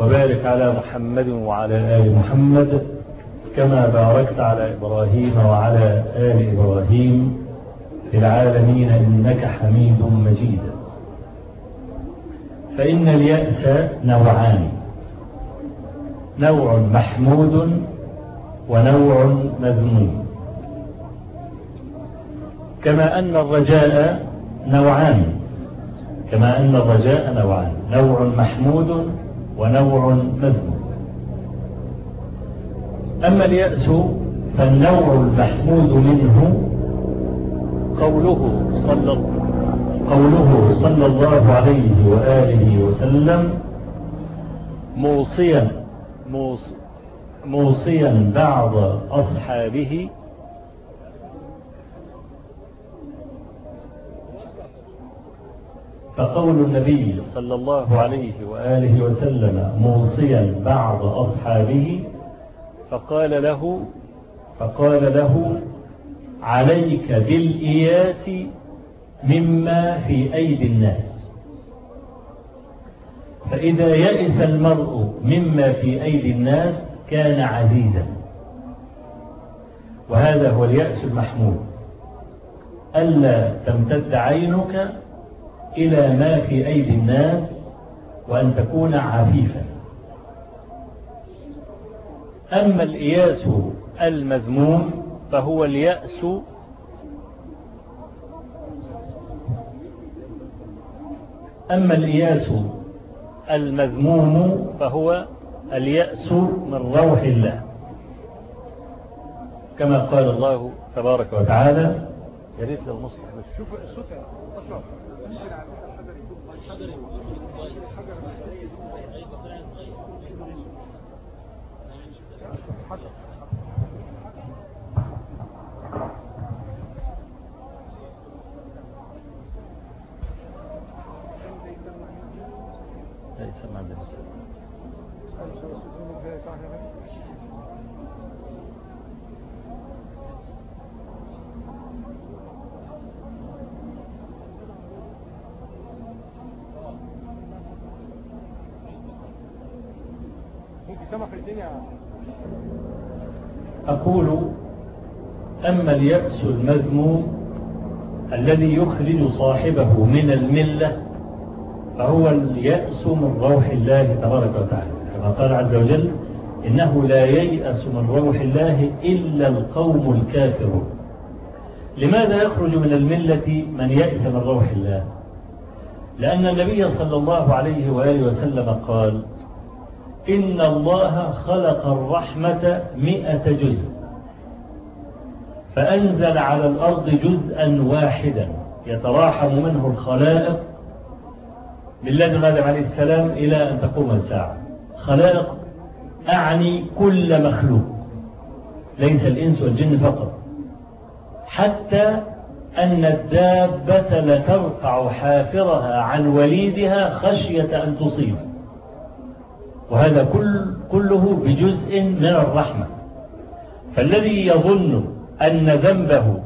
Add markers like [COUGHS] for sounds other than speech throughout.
وبارك على محمد وعلى آل محمد كما باركت على إبراهيم وعلى آل إبراهيم في العالمين إنك حميد مجيد. فإن اليأس نوعان نوع محمود ونوع مذموم. كما أن الرجاء نوعان كما أن الرجاء نوعان نوع محمود ونوع مذموم. أما اليأس فالنوع المحمود منه قوله صلى قوله صلى الله عليه وآله وسلم موصيا موصيا بعض أصحابه فقول النبي صلى الله عليه وآله وسلم موصيا بعض أصحابه فقال له فقال له عليك بالإياس مما في أيدي الناس. فإذا يئس المرء مما في أيدي الناس كان عزيزا. وهذا هو اليأس المحمود. ألا تمتد عينك إلى ما في أيدي الناس وأن تكون عفيفا. أما الإياس المذموم فهو اليأس أما الإياس المذموم فهو اليأس من روح الله. كما قال الله تبارك وتعالى يا ريت للمصلح بس. شوف الصوت أشرف. ليس ما ليس أقول أما اليأس المذموم الذي يخرج صاحبه من الملة فهو اليأس من روح الله تبارك وتعالى. كما قال عز وجل إنه لا ييأس من روح الله إلا القوم الكافرون. لماذا يخرج من الملة من يأس من روح الله؟ لأن النبي صلى الله عليه وآله وسلم قال إن الله خلق الرحمة مئة جزء. فأنزل على الأرض جزءا واحدا. يتراحم منه الخلائق من لدن آدم عليه السلام إلى أن تقوم الساعة. خلائق أعني كل مخلوق ليس الإنس والجن فقط. حتى أن الدابة لترفع حافرها عن وليدها خشية أن تصيب. وهذا كل كله بجزء من الرحمة. فالذي يظن أن ذنبه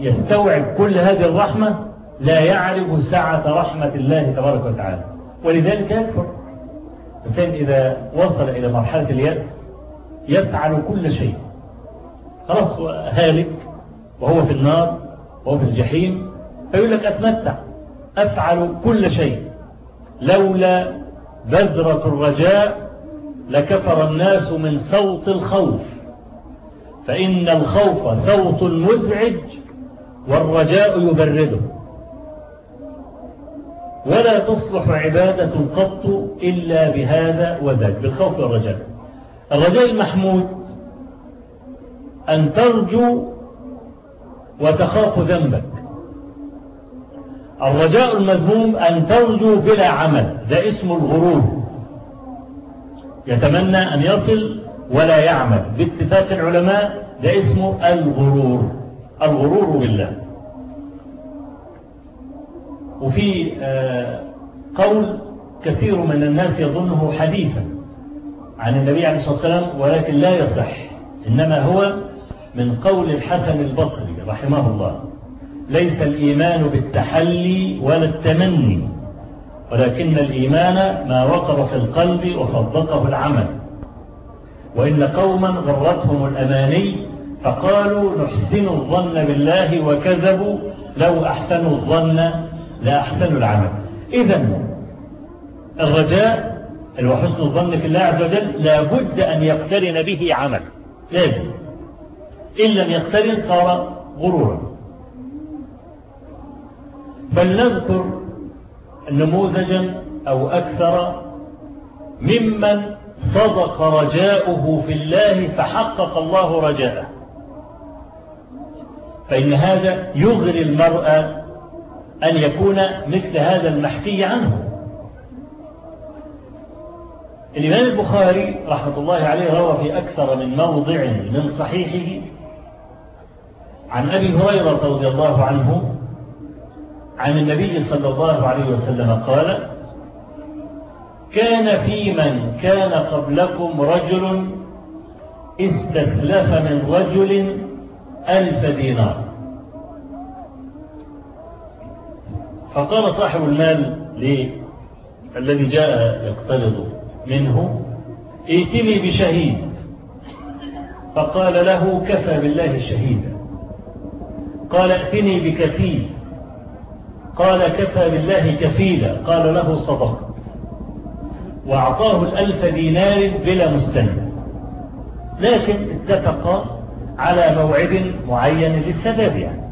يستوعب كل هذه الرحمة لا يعرف سعة رحمة الله تبارك وتعالى. ولذلك يكفر. الإنسان إذا وصل إلى مرحلة اليأس يفعل كل شيء. خلاص هو هالك وهو في النار وهو في الجحيم فيقول لك أتمتع أفعل كل شيء. لولا بذرة الرجاء لكفر الناس من صوت الخوف. فإن الخوف صوت مزعج والرجاء يبرده. ولا تصلح عبادة قط إلا بهذا وذاك بالخوف والرجاء. الرجاء المحمود أن ترجو وتخاف ذنبك. الرجاء المذموم أن ترجو بلا عمل ده اسم الغرور. يتمنى أن يصل ولا يعمل. باتفاق العلماء ده اسمه الغرور. الغرور بالله. وفي قول كثير من الناس يظنه حديثا عن النبي عليه الصلاة والسلام ولكن لا يصح. إنما هو من قول الحسن البصري رحمه الله. ليس الإيمان بالتحلي ولا التمني ولكن الإيمان ما وقر في القلب وصدقه العمل. وإن قوما غرتهم الأماني فقالوا نحسن الظن بالله وكذبوا لو أحسنوا الظن لا أحسنوا العمل. إذا الرجاء وحسن الظن في الله عز وجل لابد أن يقترن به عمل. لازم. إن لم يقترن صار غرورا. فلنذكر نموذجا أو أكثر ممن صدق رجاؤه في الله فحقق الله رجاءه. فإن هذا يغري المرء أن يكون مثل هذا المحكي عنه. الإمام البخاري رحمة الله عليه روى في أكثر من موضع من صحيحه عن أبي هريرة رضي الله عنه عن النبي صلى الله عليه وسلم قال كان في من كان قبلكم رجل استسلف من رجل ألف دينار. فقال صاحب المال الذي جاء يقترض منه ائتني بشهيد. فقال له كفى بالله شهيدا. قال ائتني بكفيل. قال كفى بالله كفيلا. قال له صدقت. وأعطاه الألف دينار بلا مستند. لكن اتفق على موعد معين للسداد يعني.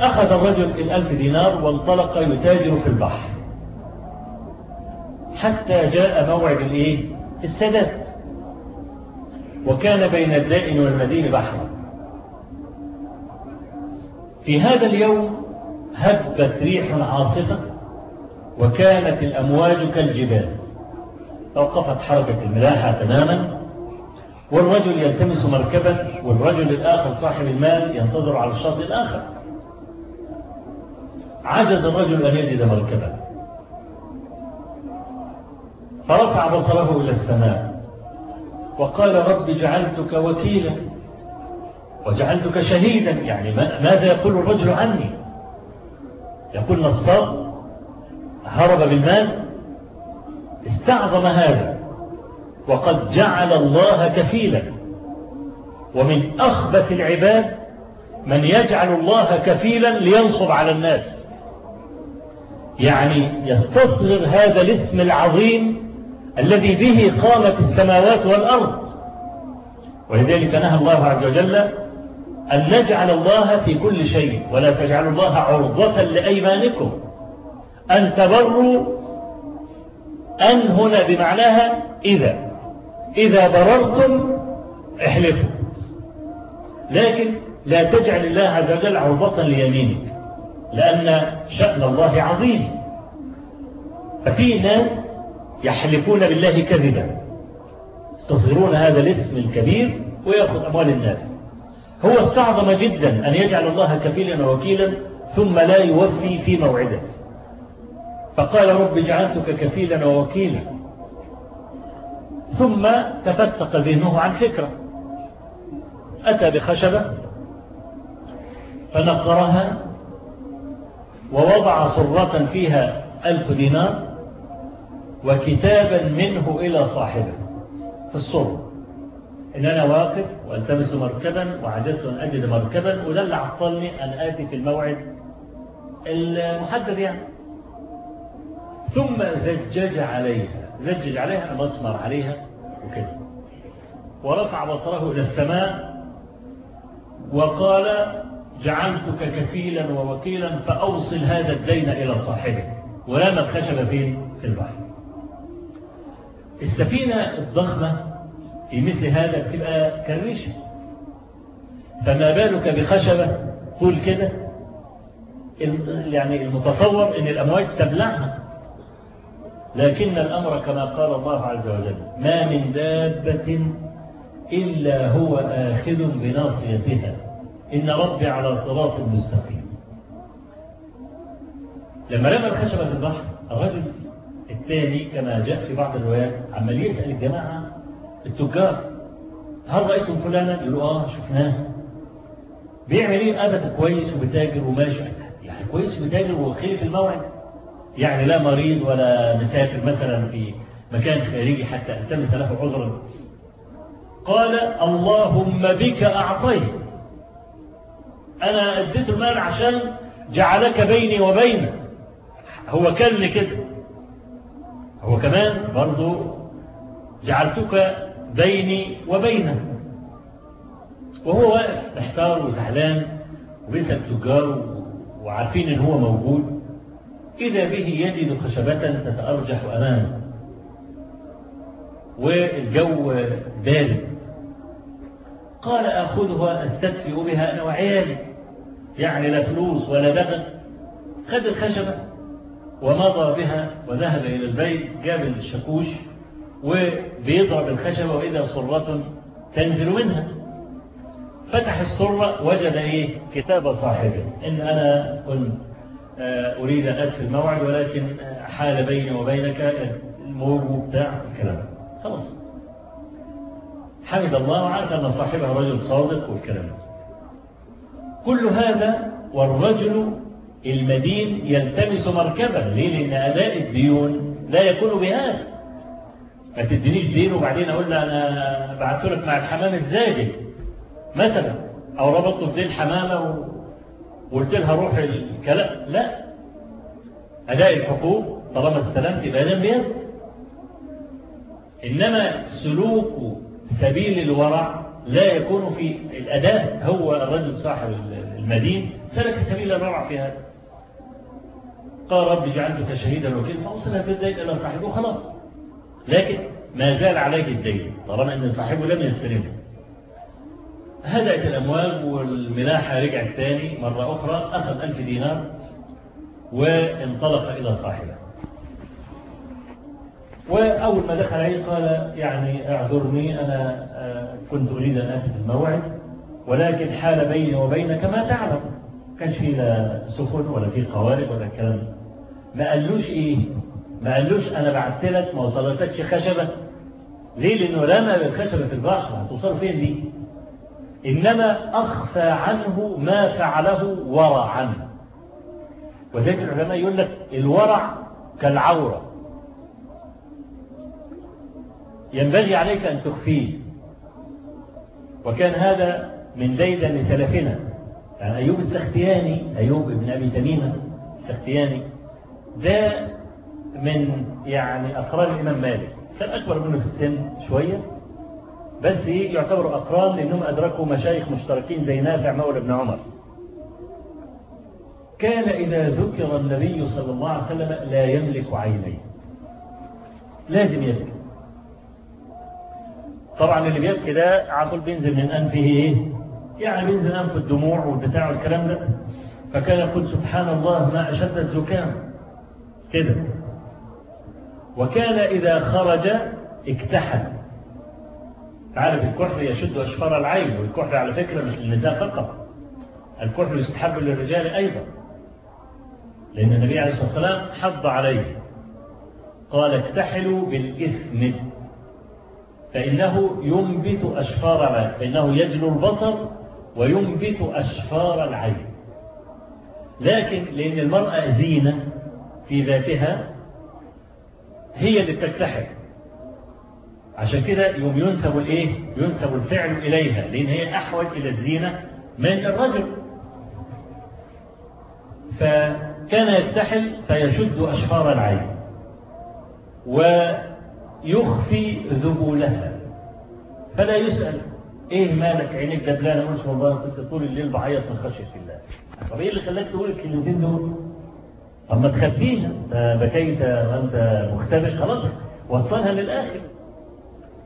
أخذ الرجل الألف دينار وانطلق يتاجر في البحر. حتى جاء موعد الايه السداد وكان بين الدائن والمدين بحرا. في هذا اليوم هبت ريح عاصفة وكانت الأمواج كالجبال. توقفت حركة الملاحة تماما والرجل يلتمس مركبا والرجل الآخر صاحب المال ينتظر على الشاطئ الآخر. عجز الرجل أن يجد مركبا فرفع بصره إلى السماء وقال رب جعلتك وكيلا وجعلتك شهيدا. يعني ماذا يقول الرجل عني؟ يقول نصاب هرب بالمال استعظم هذا. وقد جعل الله كفيلا. ومن أخبث العباد من يجعل الله كفيلا لينصب على الناس. يعني يستصغر هذا الاسم العظيم الذي به قامت السماوات والأرض. ولذلك نهى الله عز وجل أن نجعل الله في كل شيء ولا تجعلوا الله عرضة لأيمانكم. أن تبروا أن هنا بمعناها إذا. إذا بررتم احلفوا. لكن لا تجعل الله عز وجل عرضة ليمينك لأن شأن الله عظيم. ففي ناس يحلفون بالله كذبا يستصغرون هذا الاسم الكبير ويأخذ أموال الناس. هو استعظم جدا أن يجعل الله كفيلا ووكيلا ثم لا يوفي في موعده. فقال رب جعلتك كفيلا ووكيلا. ثم تفتق ذهنه عن فكرة. أتى بخشبة فنقرها ووضع صرة فيها ألف دينار وكتابا منه إلى صاحبه. في الصر إن أنا واقف وألتمس مركبا وعجزت أن أجد مركبا اللي عطلني أن آتي في الموعد المحدد يعني. ثم زجج عليها. زجج عليها مسمر عليها وكده ورفع بصره إلى السماء وقال جعلتك كفيلا ووكيلا فأوصل هذا الدين إلى صاحبه ورمى الخشب فين في البحر. السفينة الضخمة في مثل هذا بتبقى كريشة فما بالك بخشبة؟ طول كده. يعني المتصور إن الأمواج تبلعها. لكن الأمر كما قال الله عز وجل ما من دابة إلا هو آخذ بناصيتها. إن ربي على صراط مستقيم. لما رمى الخشبة في البحر الرجل الثاني كما جاء في بعض الروايات عمال يسأل الجماعة التجار هل رأيتم فلانا؟ يقولوا آه شفناه. بيعمل إيه أبدا كويس وبتاجر وماشي. يعني كويس وبتاجر وخير في الموعد. يعني لا مريض ولا مسافر مثلا في مكان خارجي حتى التمس له عذرا. قال اللهم بك أعطيت. أنا أديت المال عشان جعلك بيني وبينه هو كان كده هو كمان برضو جعلتك بيني وبينه. وهو واقف محتار وزعلان وبيسأل تجار وعارفين إن هو موجود. إذا به يجد خشبة تتأرجح أمامه. والجو بارد. قال أخذها أستدفئ بها أنا وعيالي. يعني لا فلوس ولا دخل خد الخشبة ومضى بها وذهب إلى البيت جاب الشاكوش وبيضرب الخشبة وإذا صرة تنزل منها. فتح الصرة وجد إيه؟ كتاب صاحبه. إن أنا كنت أريد أن أدخل الموعد ولكن حال بيني وبينك الموج بتاع الكلام خلاص. حمد الله وعرف أن صاحبه رجل صادق والكلام. كل هذا والرجل المدين يلتمس مركبا. ليه؟ لأن أداء الديون لا يكون بهذا ما تدينيش دين وبعدين أقول له أنا بعت لك مع الحمام الزاجل مثلا أو ربطته في دين حمامة وقلت لها روح الكلام لا. أداء الحقوق طالما استلمت يبقى ده بيد إنما سلوك سبيل الورع لا يكون في الأداء. هو الرجل صاحب المدين سلك سبيل الورع في هذا. قال رب جعلتك شهيدا وكيل فأوصلها في الدين إلى صاحبه خلاص. لكن ما زال عليه الدين طالما أن صاحبه لم يستلمه. هدأت الأموال والملاحة رجعت تاني مرة أخرى أخذ ألف دينار وانطلق إلى صاحبه. وأول ما دخل عليه قال يعني اعذرني أنا كنت أريد أن أتي في الموعد ولكن حال بيني وبينك ما تعلم كانش فيه لا سفن ولا فيه قوارب ولا الكلام ما قالوش إيه؟ ما قالوش أنا بعت لك ما وصلتكش خشبة. ليه؟ لأنه رمى بالخشبة في البحر هتوصل فين دي؟ إنما أخفى عنه ما فعله ورعا وذلك العلماء يقول لك الورع كالعورة. ينبغي عليك أن تخفيه. وكان هذا من ديدن سلفنا يعني أيوب السختياني أيوب ابن أبي تميمة السختياني ده من يعني أقران الإمام مالك. كان أكبر منه في السن شوية. بس يعتبروا أقران لأنهم أدركوا مشايخ مشتركين زي نافع مولى ابن عمر. كان إذا ذكر النبي صلى الله عليه وسلم لا يملك عينيه. لازم يبكي طبعا اللي بيبكي ده على طول بينزل من أنفه إيه؟ يعني بينزل أنف الدموع والبتاع والكلام ده. فكان يقول سبحان الله ما أشد الزكام. كده. وكان إذا خرج اكتحل. عارف الكحل يشد أشفار العين والكحل على فكرة مش للنساء فقط الكحل يستحب للرجال أيضا لأن النبي عليه الصلاة والسلام حض عليه قال اكتحلوا بالإثم فإنه ينبت أشفار العين فإنه يجلو البصر وينبت أشفار العين. لكن لأن المرأة زينة في ذاتها هي اللي بتكتحل. عشان كده يوم ينسب الايه؟ ينسب الفعل إليها لأن هي أحوج إلى الزينة من الرجل. فكان يكتحل فيشد أشفار العين ويخفي ذبولها فلا يسأل إيه مالك؟ عينيك دبلانه مش والله كنت طول الليل بعيط من خشية الله. طب إيه اللي خلاك تقول الكلمتين دول؟ طب ما تخبيها. بكيت وأنت مختبئ خلاص وصلها للآخر.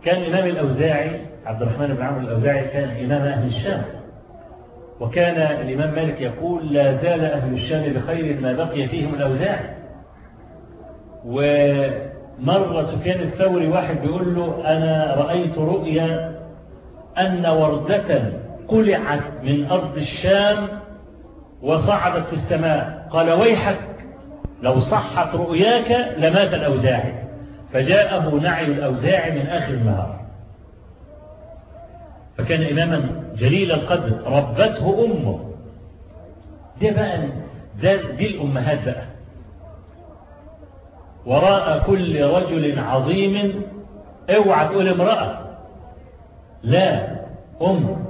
كان إمام الأوزاعي عبد الرحمن بن عمرو الأوزاعي كان إمام أهل الشام. وكان الإمام مالك يقول لا زال أهل الشام بخير ما بقي فيهم الاوزاعي ومر سفيان الثوري واحد بيقول له أنا رأيت رؤيا أن وردة قلعت من أرض الشام وصعدت في السماء. قال ويحك لو صحت رؤياك لمات الأوزاعي فجاءه نعي الأوزاعي من آخر النهار. فكان إماما جليل القدر ربته أمه. دي بقى ده دي الأمهات بقى. وراء كل رجل عظيم اوعى تقول امرأة. لا أم.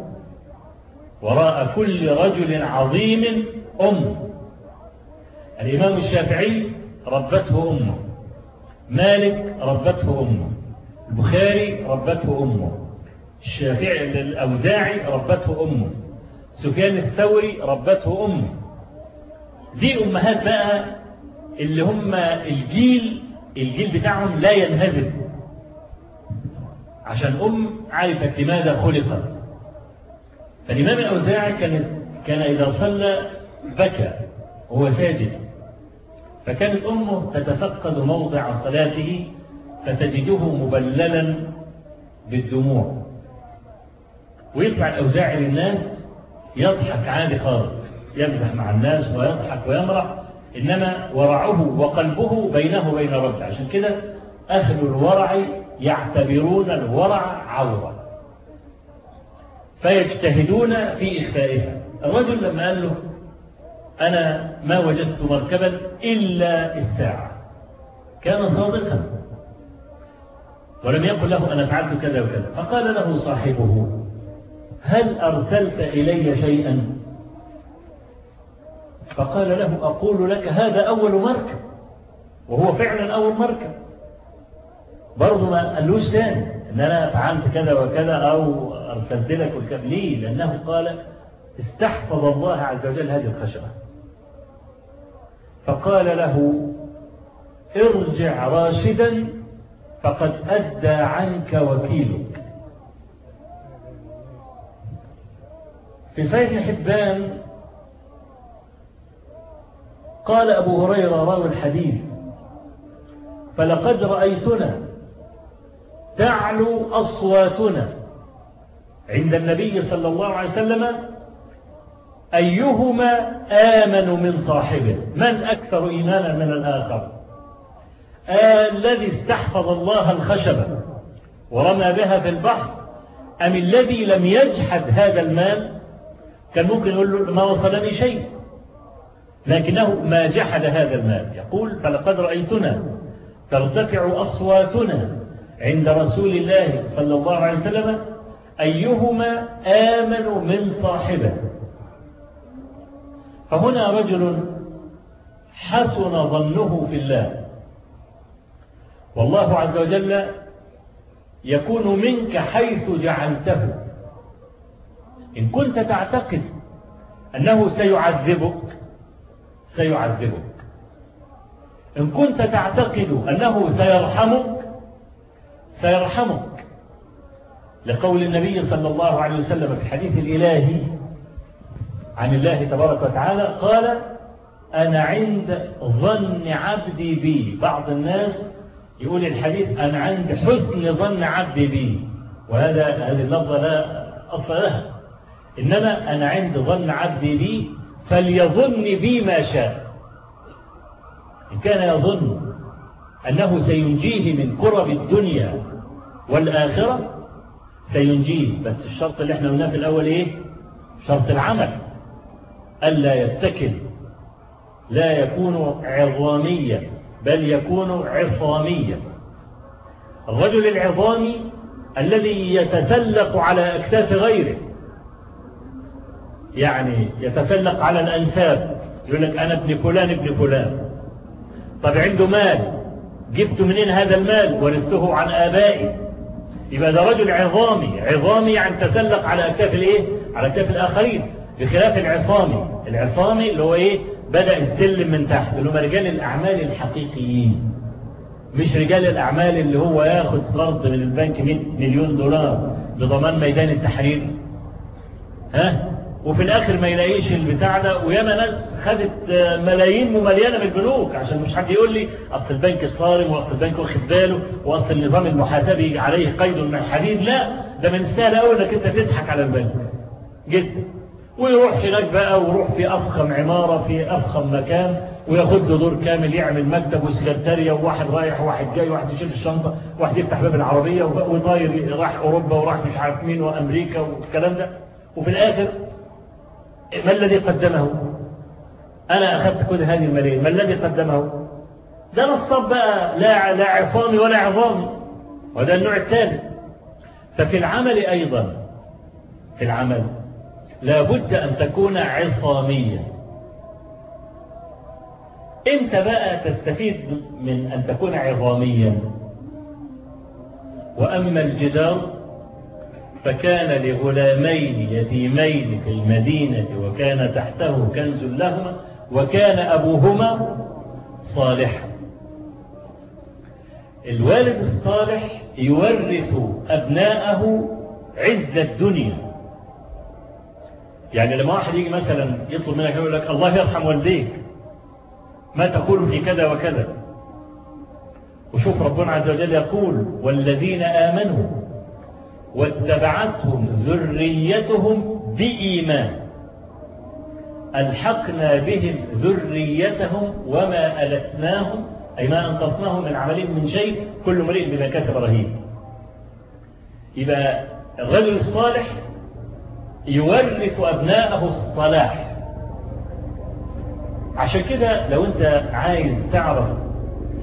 وراء كل رجل عظيم أم. الإمام الشافعي ربته أمه. مالك ربته أمه. البخاري ربته أمه. الشافعي الأوزاعي ربته أمه. سفيان الثوري ربته أمه. دي أمهات بقى اللي هم الجيل الجيل بتاعهم لا ينهزم. عشان أم عرفت لماذا خلقت. فالإمام الأوزاعي كان, كان إذا صلى بكى وهو ساجد. فكانت أمه تتفقد موضع صلاته فتجده مبللا بالدموع. ويطلع الأوزاعي للناس يضحك عادي خالص يمزح مع الناس ويضحك ويمرح إنما ورعه وقلبه بينه وبين ربه. عشان كده أهل الورع يعتبرون الورع عورة. فيجتهدون في إخفائها. الرجل لما قال له أنا ما وجدت مركبا إلا الساعة. كان صادقا. ولم يقل له أنا فعلت كذا وكذا. فقال له صاحبه هل أرسلت إلي شيئا؟ فقال له أقول لك هذا أول مركب وهو فعلا أول مركب. برضه ما قالوش تاني إن أنا فعلت كذا وكذا أو أرسلت لك والكلام ليه؟ لأنه قال استحفظ الله عز وجل هذه الخشبة. فقال له ارجع راشدا فقد أدى عنك وكيلك. في صحيح حبان قال أبو هريرة راوي الحديث فلقد رأيتنا تعلو أصواتنا عند النبي صلى الله عليه وسلم أيهما آمن من صاحبه؟ من أكثر إيمانا من الآخر؟ آه الذي استحفظ الله الخشبة ورمى بها في البحر أم الذي لم يجحد هذا المال؟ كان ممكن يقول له ما وصلني شيء لكنه ما جحد هذا المال. يقول فلقد رأيتنا ترتفع أصواتنا عند رسول الله صلى الله عليه وسلم أيهما آمن من صاحبه؟ فهنا رجل حسن ظنه في الله. والله عز وجل يكون منك حيث جعلته. إن كنت تعتقد أنه سيعذبك سيعذبك. إن كنت تعتقد أنه سيرحمك سيرحمك. لقول النبي صلى الله عليه وسلم في الحديث الإلهي عن الله تبارك وتعالى قال أنا عند ظن عبدي بي. بعض الناس يقول الحديث أنا عند حسن ظن عبدي بي. وهذا هذه اللفظة لا أصل لها. إنما أنا عند ظن عبدي بي فليظن بي ما شاء. إن كان يظن أنه سينجيه من كرب الدنيا والآخرة سينجيه. بس الشرط اللي إحنا قلناه في الأول إيه؟ شرط العمل. ألا يتكل لا يكون عظاميا بل يكون عصاميا. الرجل العظامي الذي يتسلق على أكتاف غيره يعني يتسلق على الأنساب يقول لك أنا ابن فلان ابن فلان. طب عنده مال جبت منين هذا المال؟ ورثته عن آبائي. يبقى ده رجل عظامي عظامي يعني تسلق على أكتاف الإيه؟ على أكتاف الآخرين. بخلاف العصامي. العصامي اللي هو إيه؟ بدأ السلم من تحت اللي هم رجال الأعمال الحقيقيين. مش رجال الأعمال اللي هو ياخد قرض من البنك 100 مليون دولار بضمان ميدان التحرير. ها؟ وفي الآخر ما يلاقيش البتاع ده. وياما ناس خدت ملايين ممليانة من البنوك عشان مش حد يقول لي أصل البنك صارم وأصل البنك واخد باله وأصل النظام المحاسبي عليه قيد من الحديد. لا ده من السهل قوي إنك أنت تضحك على البنك. جدا. ويروح هناك بقى ويروح في أفخم عمارة في أفخم مكان وياخد له دور كامل يعمل مكتب وسكرتارية وواحد رايح وواحد جاي وواحد يشيل الشنطة وواحد يفتح باب العربية وطاير راح أوروبا وراح مش عارف مين وأمريكا والكلام ده. وفي الآخر ما الذي قدمه؟ أنا أخذت كل هذه الملايين ما الذي قدمه؟ ده نصاب بقى لا, لا عصامي ولا عظامي وده النوع الثالث ففي العمل أيضا في العمل لابد أن تكون عصاميا إمتى بقى تستفيد من أن تكون عظاميا؟ وأما الجدار فكان لغلامين يتيمين في المدينة وكان تحته كنز لهما وكان أبوهما صالحا الوالد الصالح يورث أبناءه عز الدنيا. يعني لما واحد يجي مثلا يطلب منك يقول لك الله يرحم والديك ما تقول في كذا وكذا. وشوف ربنا عز وجل يقول والذين آمنوا واتبعتهم ذريتهم بإيمان. ألحقنا بهم ذريتهم وما ألتناهم أي ما أنقصناهم من عملهم من شيء كل مريء بما كسب رهين. يبقى الرجل الصالح يورث أبناءه الصلاح. عشان كده لو أنت عايز تعرف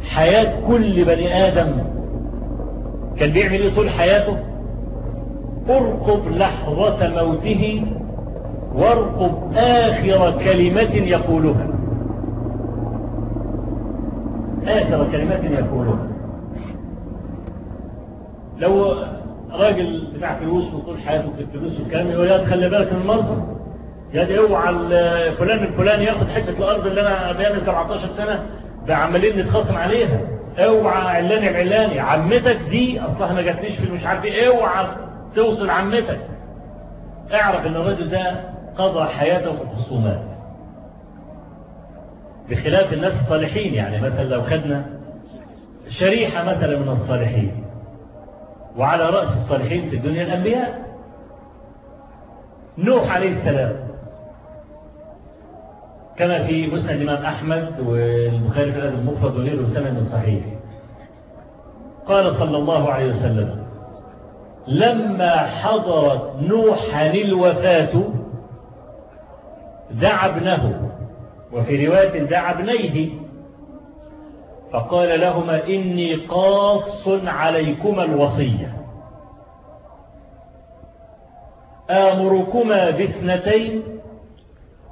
حياة كل بني آدم كان بيعمل إيه طول حياته ارقب لحظة موته وارقب آخر كلمة يقولها. آخر كلمة يقولها. لو راجل بتاع فلوس وطول حياته في الفلوس والكلام يقول يا خلي بالك من المنظر يا اوعى فلان الفلاني ياخد حتة الأرض اللي أنا بيعمل 17 سنة بعمالين نتخاصم عليها. اوعى علاني بعلاني عمتك دي أصلها ما جاتنيش في مش عارف إيه اوعى توصل عمتك. اعرف إن الرجل ده قضى حياته في الخصومات. بخلاف الناس الصالحين يعني مثلا لو خدنا شريحة مثلا من الصالحين. وعلى رأس الصالحين في الدنيا الأنبياء. نوح عليه السلام. كما في مسند الإمام أحمد والبخاري في الأدب المفرد وغيره سند صحيح قال صلى الله عليه وسلم لما حضرت نوحا الوفاة دعا ابنه. وفي رواية دعا ابنيه فقال لهما إني قاص عليكما الوصية. آمركما باثنتين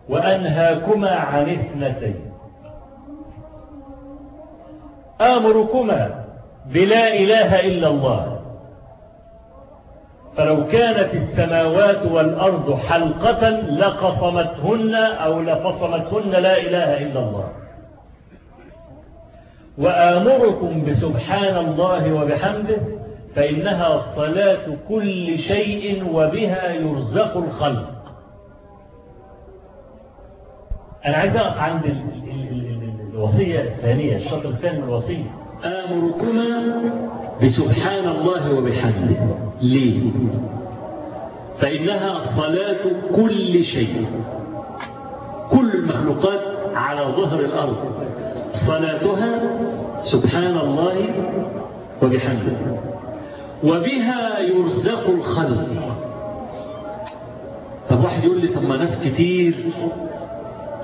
وأنهاكما عن اثنتين. آمركما بلا إله إلا الله. فلو كانت السماوات والأرض حلقة لقصمتهن أو لفصمتهن لا إله إلا الله. وآمركم بسبحان الله وبحمده فإنها صلاة كل شيء وبها يرزق الخلق. أنا عايز أقف عند الوصية الثانية الشطر الثاني من الوصية. آمركما بسبحان الله وبحمده. ليه؟ فإنها صلاة كل شيء. كل المخلوقات على ظهر الأرض. صلاتها سبحان الله وبحمده. وبها يرزق الخلق. طب واحد يقول لي طب ما ناس كتير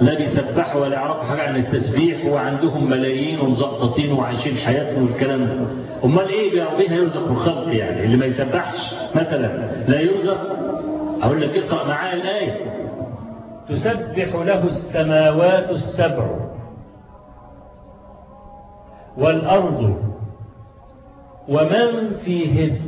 لا بيسبحوا ولا يعرفوا حاجة عن التسبيح وعندهم ملايين ومزقطين وعايشين حياتهم والكلام ده. أمال إيه بها يرزق الخلق يعني. اللي ما يسبحش مثلا لا يرزق. أقول لك اقرأ معايا الآية. تسبح له السماوات السبع. والأرض ومن فيهن.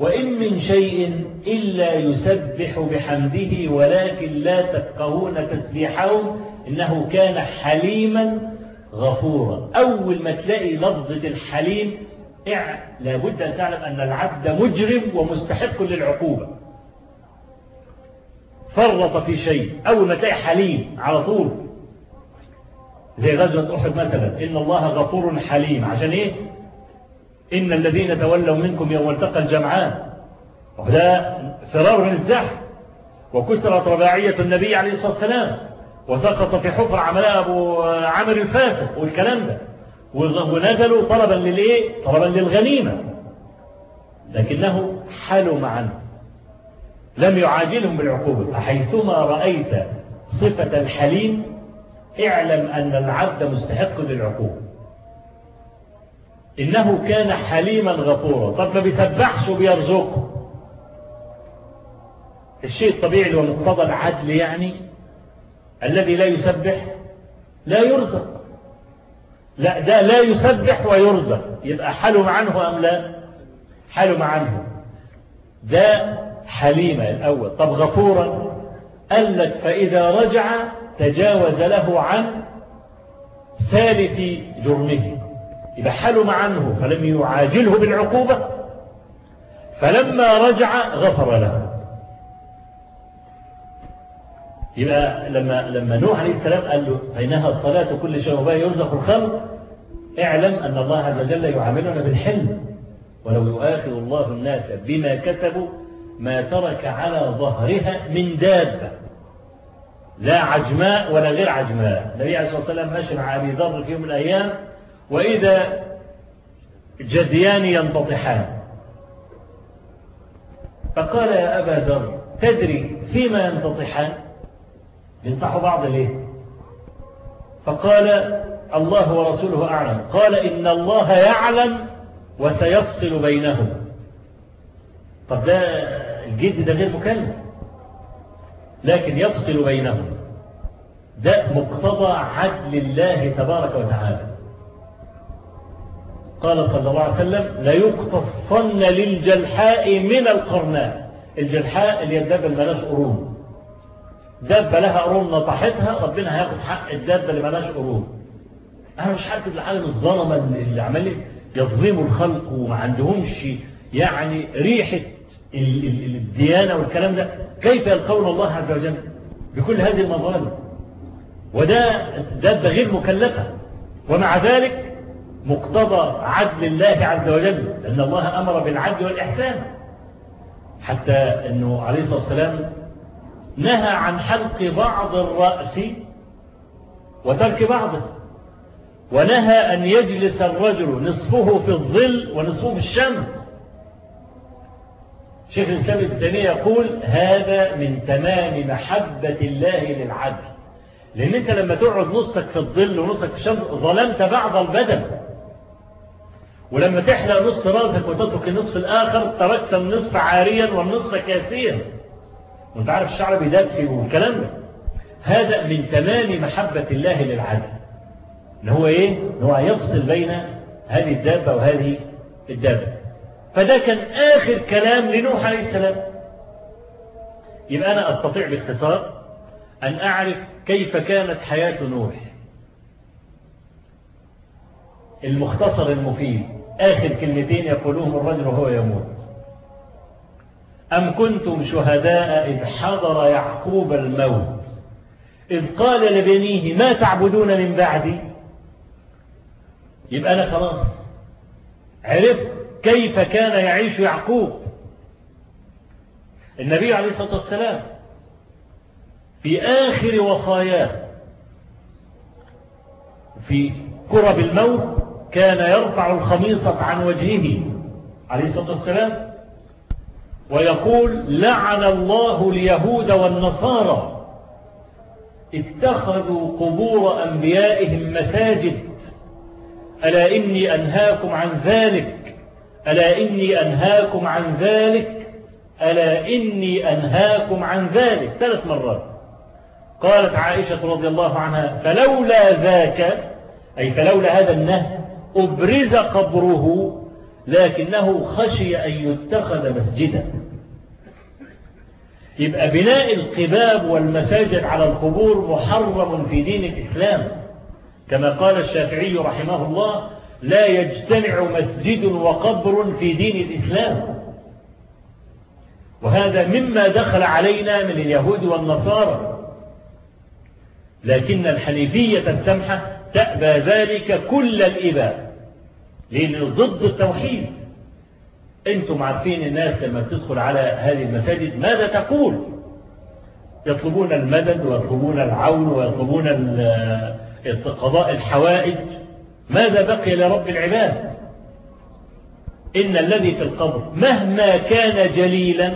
وإن من شيء إلا يسبح بحمده ولكن لا تفقهون تسبيحهم إنه كان حليما غفورا. أول ما تلاقي لفظة الحليم لابد أن تعلم أن العبد مجرم ومستحق للعقوبة. فرط في شيء أول ما تلاقي حليم على طول زي غزوة أحد مثلا. إن الله غفور حليم. عشان إيه؟ إن الذين تولوا منكم يوم التقى الجمعان. وده فرار من الزحف. وكسرت رباعية النبي عليه الصلاة والسلام. وسقط في حفر عملاء أبو عامر الفاسق. والكلام ده. ونزلوا طلبا للإيه؟ طلبا للغنيمة. لكنه حلم عنه لم يعاجلهم بالعقوبة. حيثما رأيت صفة الحليم اعلم أن العبد مستحق للعقوبة إنه كان حليما غفورا. طب ما بيسبحش وبيرزقه الشيء الطبيعي اللي هو مقتضى العدل يعني الذي لا يسبح لا يرزق. لا ده لا يسبح ويرزق. يبقى حلم عنه أم لا؟ حلم عنه. ده حليمة الأول. طب غفورا. قال لك فإذا رجع تجاوز له عن ثالث جرمه. يبقى حلم عنه فلم يعاجله بالعقوبة فلما رجع غفر له. يبقى لما لما نوح عليه السلام قال له فإنها الصلاة كل شيء وبها يرزق الخلق اعلم أن الله عز وجل يعاملنا بالحلم. ولو يؤاخذ الله الناس بما كسبوا ما ترك على ظهرها من دابة. لا عجماء ولا غير عجماء. النبي عليه الصلاة والسلام ماشي مع أبي ذر في يوم من الأيام وإذا جديان ينتطحان فقال يا أبا ذر تدري فيما ينتطحان ينطحوا بعض ليه؟ فقال الله ورسوله أعلم. قال إن الله يعلم وسيفصل بينهم. طب ده الجد ده غير مكلف. لكن يفصل بينهم. ده مقتضى عدل الله تبارك وتعالى. قال صلى الله عليه وسلم ليقتصن للجلحاء من القرناء. الجلحاء اللي يدب الملاش قرون. دابة لها قرون نطحتها ربنا هياخد حق الدابة اللي ملاش قرون. أنا مش حاسس بالعالم الظلمة اللي عمال يظلموا الخلق وما عندهمش يعني ريحة الديانة والكلام ده كيف يلقون الله عز وجل بكل هذه المظالم؟ وده دابة غير مكلفة. ومع ذلك مقتضى عدل الله عز وجل لأن الله أمر بالعدل والإحسان. حتى أنه عليه الصلاة والسلام نهى عن حلق بعض الرأس وترك بعضه. ونهى أن يجلس الرجل نصفه في الظل ونصفه في الشمس. شيخ الإسلام ابن يقول هذا من تمام محبة الله للعدل لأن أنت لما تقعد نصك في الظل ونصك في الشمس ظلمت بعض البدن. ولما تحلق نص رأسك وتترك النصف الآخر تركت النصف عاريا والنصف كاسيا. وأنت عارف الشعر بيدفي والكلام ده. هذا من تمام محبة الله للعدل إن هو إيه؟ إن هو يفصل بين هذه الدابة وهذه الدابة. فده كان آخر كلام لنوح عليه السلام. يبقى أنا أستطيع باختصار أن أعرف كيف كانت حياة نوح. المختصر المفيد آخر كلمتين يقولوهم الرجل وهو يموت. أم كنتم شهداء إذ حضر يعقوب الموت؟ إذ قال لبنيه ما تعبدون من بعدي؟ يبقى أنا خلاص عرفت كيف كان يعيش يعقوب؟ النبي عليه الصلاة والسلام في آخر وصاياه في كرب الموت كان يرفع الخميصة عن وجهه عليه الصلاة والسلام ويقول لعن الله اليهود والنصارى اتخذوا قبور أنبيائهم مساجد ألا إني أنهاكم عن ذلك؟ ألا إني أنهاكم عن ذلك؟ ألا إني أنهاكم عن ذلك؟ ثلاث مرات. قالت عائشة رضي الله عنها فلولا ذاك أي فلولا هذا النهي أبرز قبره لكنه خشي أن يتخذ مسجدا. يبقى بناء القباب والمساجد على القبور محرم في دين الإسلام. كما قال الشافعي رحمه الله لا يجتمع مسجد وقبر في دين الإسلام. وهذا مما دخل علينا من اليهود والنصارى. لكن الحنيفية السمحة تأبى ذلك كل الإباء لأنه ضد التوحيد. أنتم عارفين الناس لما تدخل على هذه المساجد ماذا تقول؟ يطلبون المدد ويطلبون العون ويطلبون قضاء الحوائج. ماذا بقي لرب العباد؟ إن الذي في القبر مهما كان جليلا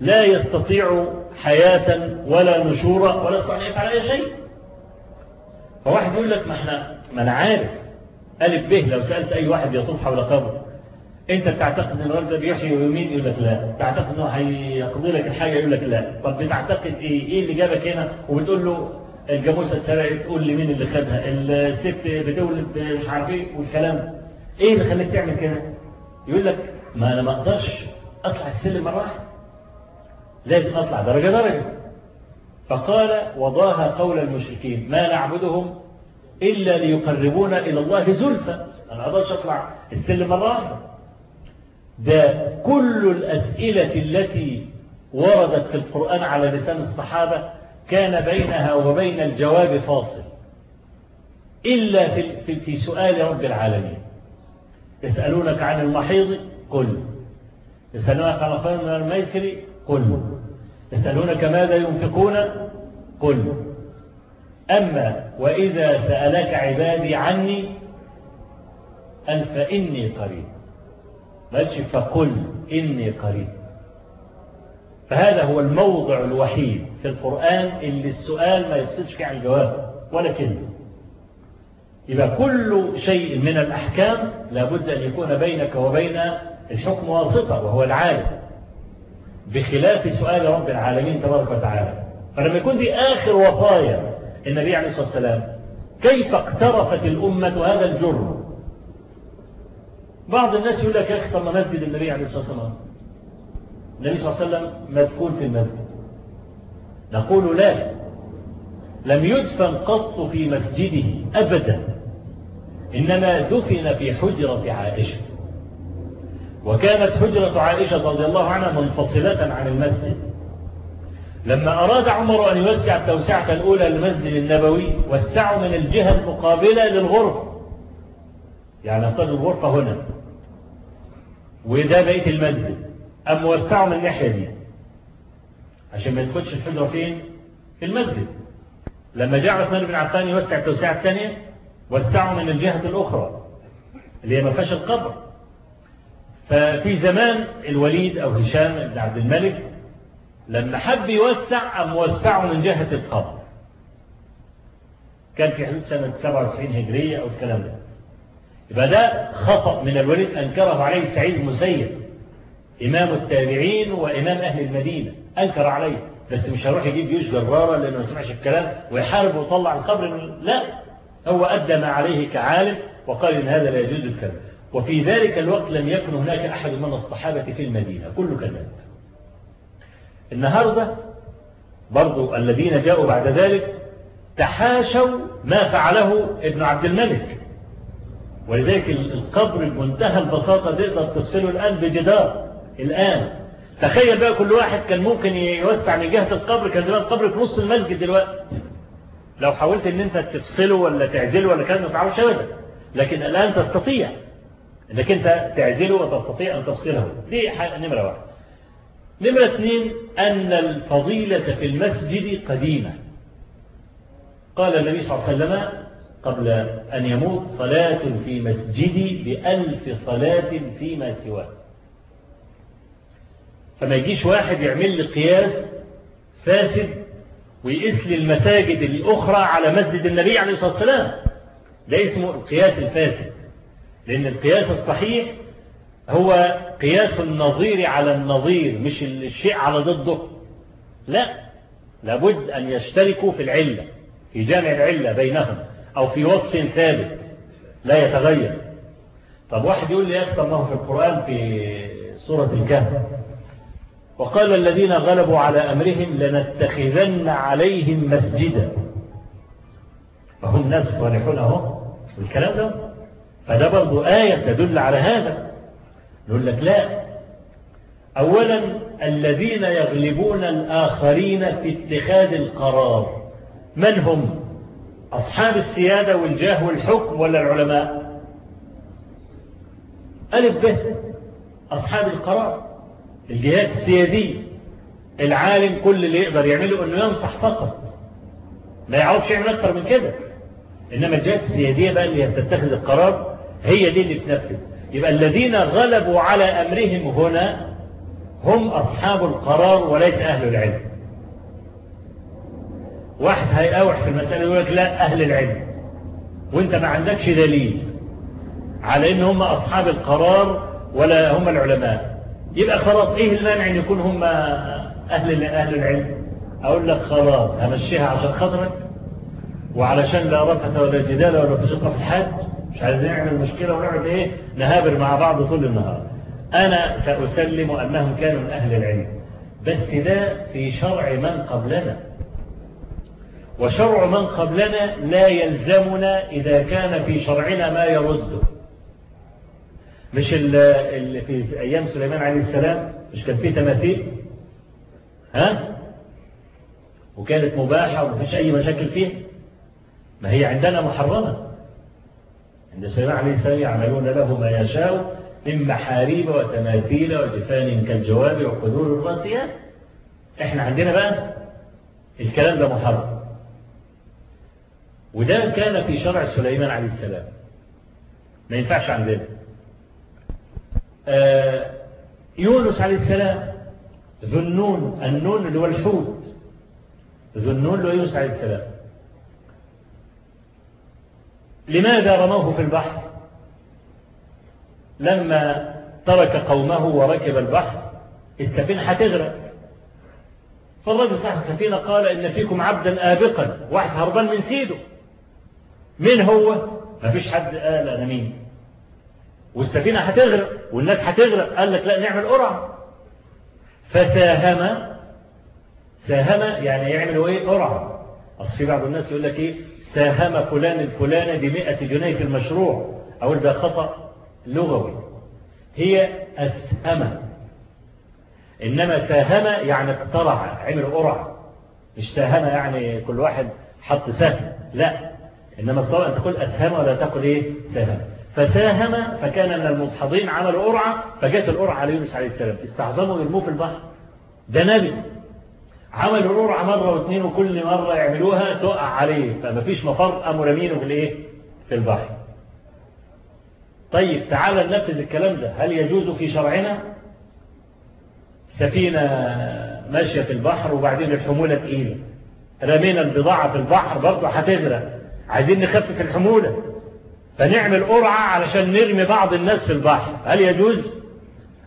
لا يستطيع حياة ولا نشورا ولا يستطيع يفعل أي شيء. فواحد يقول لك ما إحنا ما أنا عارف. ألف به لو سألت أي واحد يطوف حول قبر. أنت بتعتقد أن الراجل ده بيحيي ويمين يقول لك لا. تعتقد أنه هيقضي لك الحاجة؟ يقول لك لا. طب بتعتقد إيه؟ إيه اللي جابك هنا؟ وبتقول له الجاموسة اتسرقت تقول لي مين اللي خدها؟ الست بتولد مش عارف إيه والكلام. إيه اللي خليك تعمل كده؟ يقول لك ما أنا ما أقدرش أطلع السلم مرة واحدة. لازم أطلع درجة درجة. فقال وضاها قول المشركين ما نعبدهم إلا ليقربونا إلى الله زلفى. أنا أقدرش أطلع السلم مرة واحدة. ده كل الأسئلة التي وردت في القرآن على لسان الصحابة كان بينها وبين الجواب فاصل. إلا في, في, سؤال رب العالمين. يسألونك عن المحيض؟ قل. يسألونك عن خير من الميسر؟ قل. يسألونك ماذا ينفقون؟ قل. أما وإذا سألك عبادي عني أن فإني قريب. بلش فقل إني قريب. فهذا هو الموضع الوحيد في القرآن اللي السؤال ما يفصلش فيه عن الجواب ولا كلمة. يبقى كل شيء من الأحكام لابد أن يكون بينك وبين الحكم واسطة وهو العالم. بخلاف سؤال رب العالمين تبارك وتعالى. فلما يكون دي آخر وصايا النبي عليه الصلاة والسلام كيف اقترفت الأمة هذا الجرم؟ بعض الناس يقول لك يا أخي طب مسجد النبي عليه الصلاة والسلام. النبي صلى الله عليه وسلم مدفون في المسجد. نقول لا. لم يدفن قط في مسجده أبدا. إنما دفن في حجرة عائشة. وكانت حجرة عائشة رضي الله عنها منفصلة عن المسجد. لما أراد عمر أن يوسع التوسعة الأولى للمسجد النبوي وسعوا من الجهة المقابلة للغرفة. يعني اختار الغرفة هنا. وده بيت المسجد. أم وسعوا من الناحية دي. عشان ما يدخلش الحجرة فين؟ في المسجد. لما جاء عثمان بن عفان يوسع التوسعة الثانية وسعوا من الجهة الأخرى اللي هي ما فيهاش القبر. ففي زمان الوليد أو هشام بن عبد الملك لما حب يوسع أم وسعه من جهة القبر. كان في حدود سنة 97 هجرية أو الكلام ده. يبقى ده خطأ من الوليد أنكره عليه سعيد المسيب إمام التابعين وإمام أهل المدينة. أنكر عليه. بس مش هروح يجيب جيوش جرارة لأنه ما سمعش الكلام ويحارب ويطلع القبر لا. هو أدى ما عليه كعالم وقال إن هذا لا يجوز الكلام. وفي ذلك الوقت لم يكن هناك أحد من الصحابة في المدينة. كل كلمات النهاردة برضو الذين جاءوا بعد ذلك تحاشوا ما فعله ابن عبد الملك. ولذلك القبر بمنتهى البساطة تقدر تفصله الآن بجدار. الآن. تخيل بقى كل واحد كان ممكن يوسع من جهة القبر كان زمان القبر في نص المسجد دلوقتي. لو حاولت إن أنت تفصله ولا تعزله ولا كان ما تعرفش ابدا. لكن الآن تستطيع. إنك أنت تعزله وتستطيع أن تفصله. دي نمرة واحد. نمرة اثنين أن الفضيلة في المسجد قديمة. قال النبي صلى الله عليه وسلم قبل أن يموت صلاة في مسجدي بألف صلاة فيما سواه فما يجيش واحد يعمل لي قياس فاسد ويقيس لي المساجد الأخرى على مسجد النبي عليه الصلاة والسلام. ده اسمه القياس الفاسد لأن القياس الصحيح هو قياس النظير على النظير مش الشيء على ضده. لا لابد أن يشتركوا في العلة في جامع العلة بينهم أو في وصف ثابت لا يتغير. طب واحد يقول لي يكتب ما هو في القرآن في سورة الكهف وقال الذين غلبوا على أمرهم لنتخذن عليهم مسجدا. فهم الناس صالحون أهو. الكلام ده فده برضو آية تدل على هذا. نقول لك لا. أولا الذين يغلبون الآخرين في اتخاذ القرار. من هم؟ أصحاب السيادة والجاه والحكم ولا العلماء؟ ألف به أصحاب القرار. الجهات السيادية العالم كل اللي يقدر يعمله أنه ينصح فقط. ما يعرفش يعمل أكثر من كده. إنما الجهات السيادية بقى اللي بتتخذ القرار هي دي اللي بتنفذ يبقى الذين غلبوا على أمرهم هنا هم أصحاب القرار وليس أهل العلم. واحد هيقاوح في المسألة يقول لك لا أهل العلم. وأنت ما عندكش دليل على إن هم أصحاب القرار ولا هم العلماء. يبقى خلاص إيه المانع إن يكون هم أهل, أهل العلم؟ أقول لك خلاص همشيها عشان خاطرك. وعلشان لا رفث ولا جدال ولا فسق في الحج مش عايزين نعمل مشكلة ونقعد إيه؟ نهابر مع بعض طول النهار. أنا سأسلم أنهم كانوا من أهل العلم. بس ده في شرع من قبلنا. وشرع من قبلنا لا يلزمنا إذا كان في شرعنا ما يرده. مش اللي في أيام سليمان عليه السلام مش كان فيه تماثيل؟ ها؟ وكانت مباحة ومفيش أي مشاكل فيها؟ ما هي عندنا محرمة. عند سليمان عليه السلام يعملون له ما يشاء من محاريب وتماثيل وجفان كالجواب وقدور الراسيات. إحنا عندنا بقى الكلام ده محرم. وده كان في شرع سليمان عليه السلام. ما ينفعش عندنا. يونس عليه السلام ذو النون النون اللي هو الحوت ذو النون اللي هو يونس عليه السلام. لماذا رموه في البحر؟ لما ترك قومه وركب البحر السفينة هتغرق فالرجل صاحب السفينة قال إن فيكم عبدا آبقا واحد هربان من سيده. مين هو؟ ما فيش حد قال أنا مين. والسفينة هتغرق والناس هتغرق. قال لك لا نعمل قرعة فساهم ساهم يعني يعملوا إيه؟ قرعة أصل في بعض الناس يقول لك إيه؟ ساهم فلان الفلانة بمئة جنيه في المشروع. أقول ده خطأ لغوي. هي أسهم. إنما ساهم يعني اقترع عمل قرعة مش ساهم يعني كل واحد حط سهم. لا. إنما الصواب أن تقول أسهم ولا تقول إيه؟ سهم فساهم فكان من المصحضين عملوا قرعة فجاءت القرعة على يونس عليه السلام. استعظموا يرموه في البحر. ده نبي. عملوا القرعة مرة واثنين وكل مرة يعملوها تقع عليه. فما فيش مفر قاموا رامينه في الإيه؟ في البحر. طيب تعال ننفذ الكلام ده. هل يجوز في شرعنا سفينة ماشية في البحر وبعدين الحمولة تقيلة؟ رمينا البضاعة في البحر برضه هتغرق. عايزين نخفف الحمولة. فنعمل قرعة علشان نرمي بعض الناس في البحر. هل يجوز؟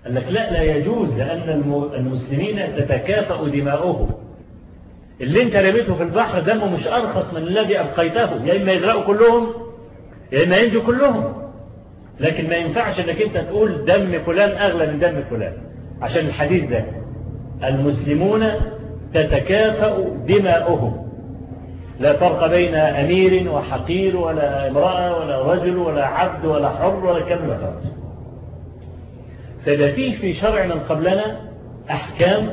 قال لك لا لا يجوز لأن المسلمين تتكافأ دماؤهم. اللي انت رميته في البحر دمه مش أرخص من الذي أبقيته يا إما يغرقوا كلهم يا إما ينجوا كلهم. لكن ما ينفعش إنك أنت تقول دم فلان أغلى من دم فلان. عشان الحديث ده. المسلمون تتكافأ دماؤهم. لا فرق بين أمير وحقير ولا امرأة ولا رجل ولا عبد ولا حر ولا كلمة فرق فده فيه في شرع من قبلنا أحكام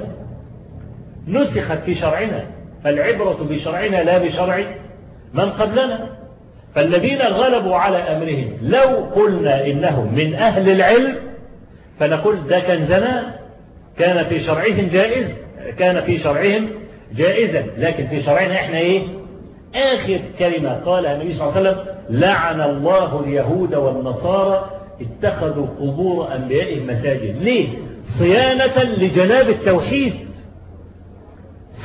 نسخت في شرعنا فالعبرة بشرعنا لا بشرع من قبلنا. فالذين غلبوا على أمرهم لو قلنا إنهم من أهل العلم فنقول ده كان زمان كان في شرعهم جائز كان في شرعهم جائزا. لكن في شرعنا إحنا إيه؟ آخر كلمة قالها النبي صلى الله عليه وسلم لعن الله اليهود والنصارى اتخذوا قبور أنبيائهم مساجد. ليه؟ صيانة لجناب التوحيد.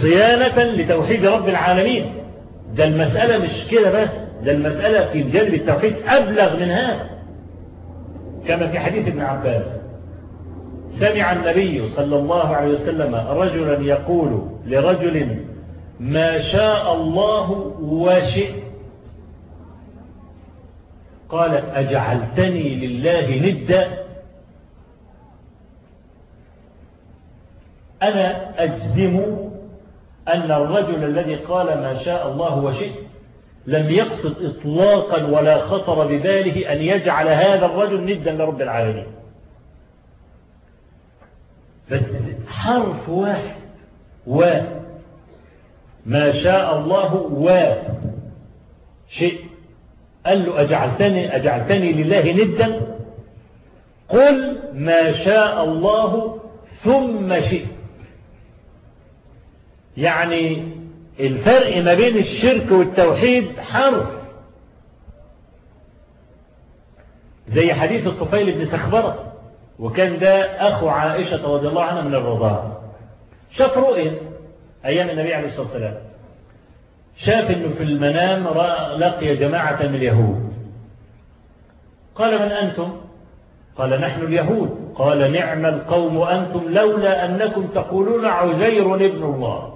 صيانة لتوحيد رب العالمين. ده المسألة مش كده بس ده المسألة في جلب التوحيد أبلغ من هذا كما في حديث ابن عباس سمع النبي صلى الله عليه وسلم رجلا يقول لرجل ما شاء الله وشئ قال أجعلتني لله ندا. أنا أجزم أن الرجل الذي قال ما شاء الله وشئت لم يقصد إطلاقا ولا خطر بباله أن يجعل هذا الرجل ندا لرب العالمين. بس حرف واحد و ما شاء الله و. شيء. قال له أجعلتني, أجعلتني لله ندا. قل ما شاء الله ثم شئت. يعني الفرق ما بين الشرك والتوحيد حرف. زي حديث الطفيل بن سخبرة. وكان ده أخو عائشة رضي الله عنها من الرضاعة شاف رؤية أيام النبي عليه الصلاة والسلام. شاف أنه في المنام لقي جماعة من اليهود. قال من أنتم؟ قال نحن اليهود. قال نعم القوم أنتم لولا أنكم تقولون عزير ابن الله.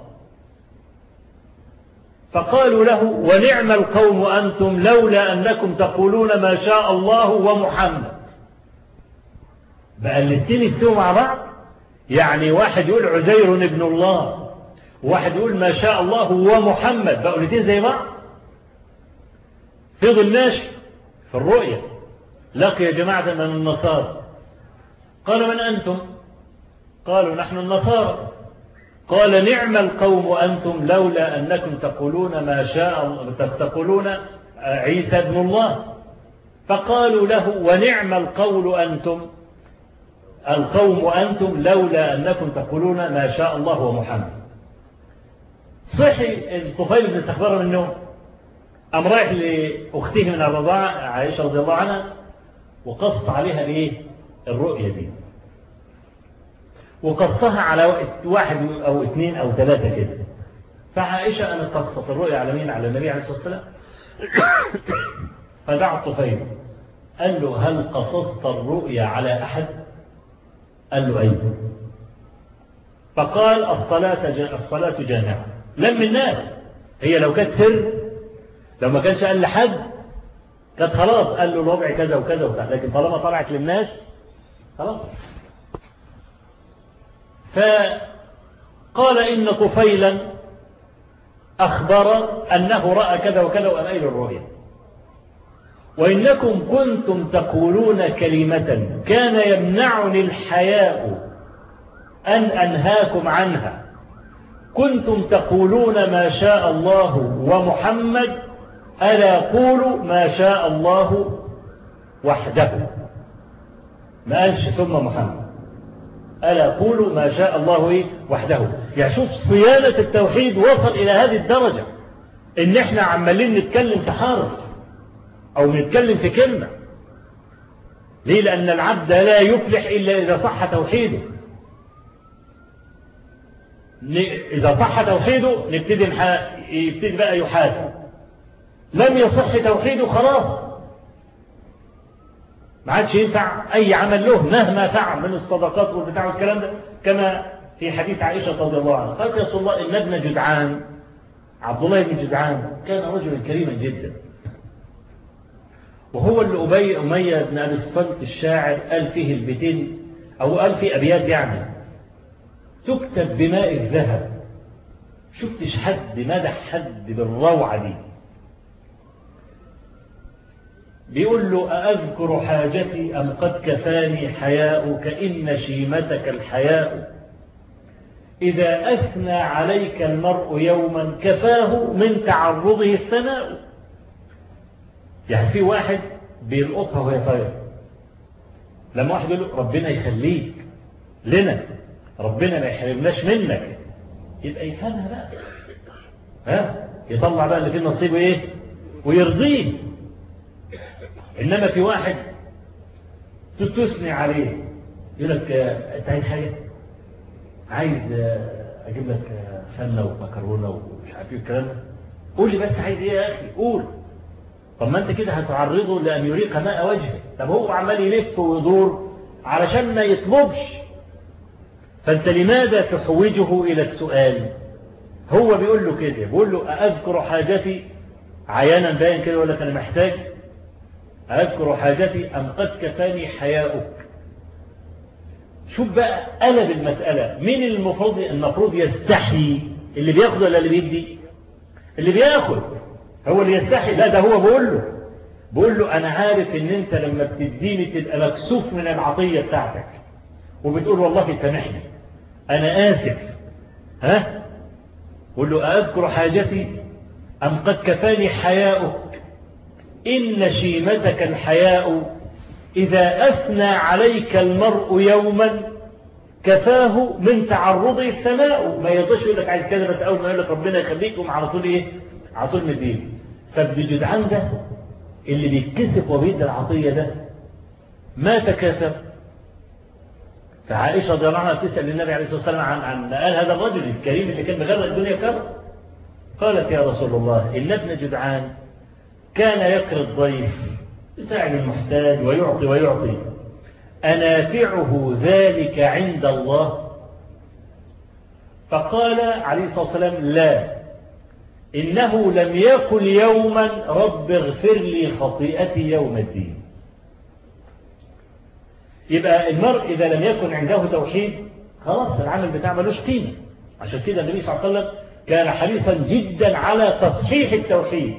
فقالوا له ونعم القوم أنتم لولا أنكم تقولون ما شاء الله ومحمد. بقى الاثنين يستووا مع بعض؟ يعني واحد يقول عزير ابن الله. وواحد يقول ما شاء الله ومحمد بقوا الاثنين زي بعض فضل ماشي في الرؤية. لقي جماعة من النصارى. قال من أنتم؟ قالوا نحن النصارى. قال نعم القوم أنتم لولا أنكم تقولون ما شاء تقولون عيسى ابن الله. فقالوا له ونعم القول أنتم؟ القوم أنتم لولا أنكم تقولون ما شاء الله ومحمد صحي الطفيل بن استخبار من النوم. أم رايح لأخته من الرضاعة عائشة رضي الله عنها وقص عليها ليه الرؤية دي. وقصها على واحد أو اثنين أو ثلاثة كده. فعائشة أنا قصت الرؤيا على مين؟ على النبي عليه الصلاة والسلام. [COUGHS] فدعا الطفيل. قال له هل قصصت الرؤيا على أحد؟ قال له أيوه. فقال الصلاة الصلاة جامعة. لم الناس هي لو كانت سر لو ما كانش قال لحد كانت خلاص قال له الوضع كذا وكذا وكذا. لكن طالما طلعت للناس خلاص. فقال إن طفيلا أخبر أنه رأى كذا وكذا وأن أين الرؤيا وإنكم كنتم تقولون كلمة كان يمنعني الحياء أن أنهاكم عنها. كنتم تقولون ما شاء الله ومحمد ألا قولوا ما شاء الله وحده. ما قالش ثم محمد. ألا قولوا ما شاء الله وحده. يعني شوف صيانة التوحيد وصل إلى هذه الدرجة إن إحنا عمالين نتكلم في حرف أو نتكلم في كلمة. ليه؟ لأن العبد لا يفلح إلا إذا صح توحيده. إذا صح توحيده نبتدي يبتدي بقى يحاسب. لم يصح توحيده خلاص. ما عادش ينفع أي عمل له مهما فعل من الصدقات والبتاع والكلام ده كما في حديث عائشة رضي الله عنها. قالت يا رسول الله إن ابن جدعان عبد الله بن جدعان كان رجلا كريما جدا. وهو اللي أبي أمية بن أبي الصلت الشاعر قال فيه البيتين أو قال فيه أبيات يعني. تكتب بماء الذهب. شفتش حد مدح حد بالروعة دي؟ بيقول له أأذكر حاجتي أم قد كفاني حياؤك إن شيمتك الحياء. إذا أثنى عليك المرء يوما كفاه من تعرضه الثناء. يعني في واحد بيلقطها وهي طايرة. لما واحد يقول ربنا يخليك لنا ربنا ما يحرمناش منك. يبقى يفهمها بقى. ها؟ يطلع بقى اللي فيه نصيبه إيه؟ ويرضيه. إنما في واحد تثني عليه يقول لك أنت عايز حاجة؟ عايز أجيب لك سمنة ومكرونة ومش عارف إيه الكلام ده. قول لي بس عايز إيه يا أخي؟ قول. طب ما أنت كده هتعرضه لأن يريق ماء وجهه. طب هو عمال يلف ويدور علشان ما يطلبش. فأنت لماذا تحوجه إلى السؤال؟ هو بيقول له كده بيقول له أذكر حاجتي؟ عيانا باين كده يقول لك أنا محتاج. أذكر حاجتي أم قد كفاني حياؤك؟ شوف بقى قلب المسألة مين المفروض المفروض يستحي؟ اللي بياخد ولا اللي بيدي؟ اللي بياخد هو اللي يستحي لا ده هو بقول له. بقول له أنا عارف إن أنت لما بتديني تبقى مكسوف من العطية بتاعتك. وبتقول والله سامحني أنا آسف. ها؟ قول له أذكر حاجتي أم قد كفاني حياؤك. إن شيمتك الحياء إذا أثنى عليك المرء يوما كفاه من تعرضه السماء. ما يرضاش يقول لك عايز كذا بس أول ما يقول لك ربنا يخليكم على طول إيه؟ على طول مدين فابن جدعان ده اللي بيتكسف وبيد العطية ده. ما تكاثر فعائشة رضي الله عنها تسأل النبي عليه الصلاة والسلام عن, عن قال هذا الرجل الكريم اللي كان مغرق الدنيا كرم قالت يا رسول الله إن ابن جدعان كان يقري الضيف يساعد المحتاج ويعطي ويعطي أنافعه ذلك عند الله؟ فقال عليه الصلاة والسلام لا. إنه لم يكن يوما رب اغفر لي خطيئتي يوم الدين. يبقى المرء إذا لم يكن عنده توحيد خلاص العمل بتاعه ملوش قيمة. عشان كده النبي صلى الله عليه وسلم كان حريصا جدا على تصحيح التوحيد.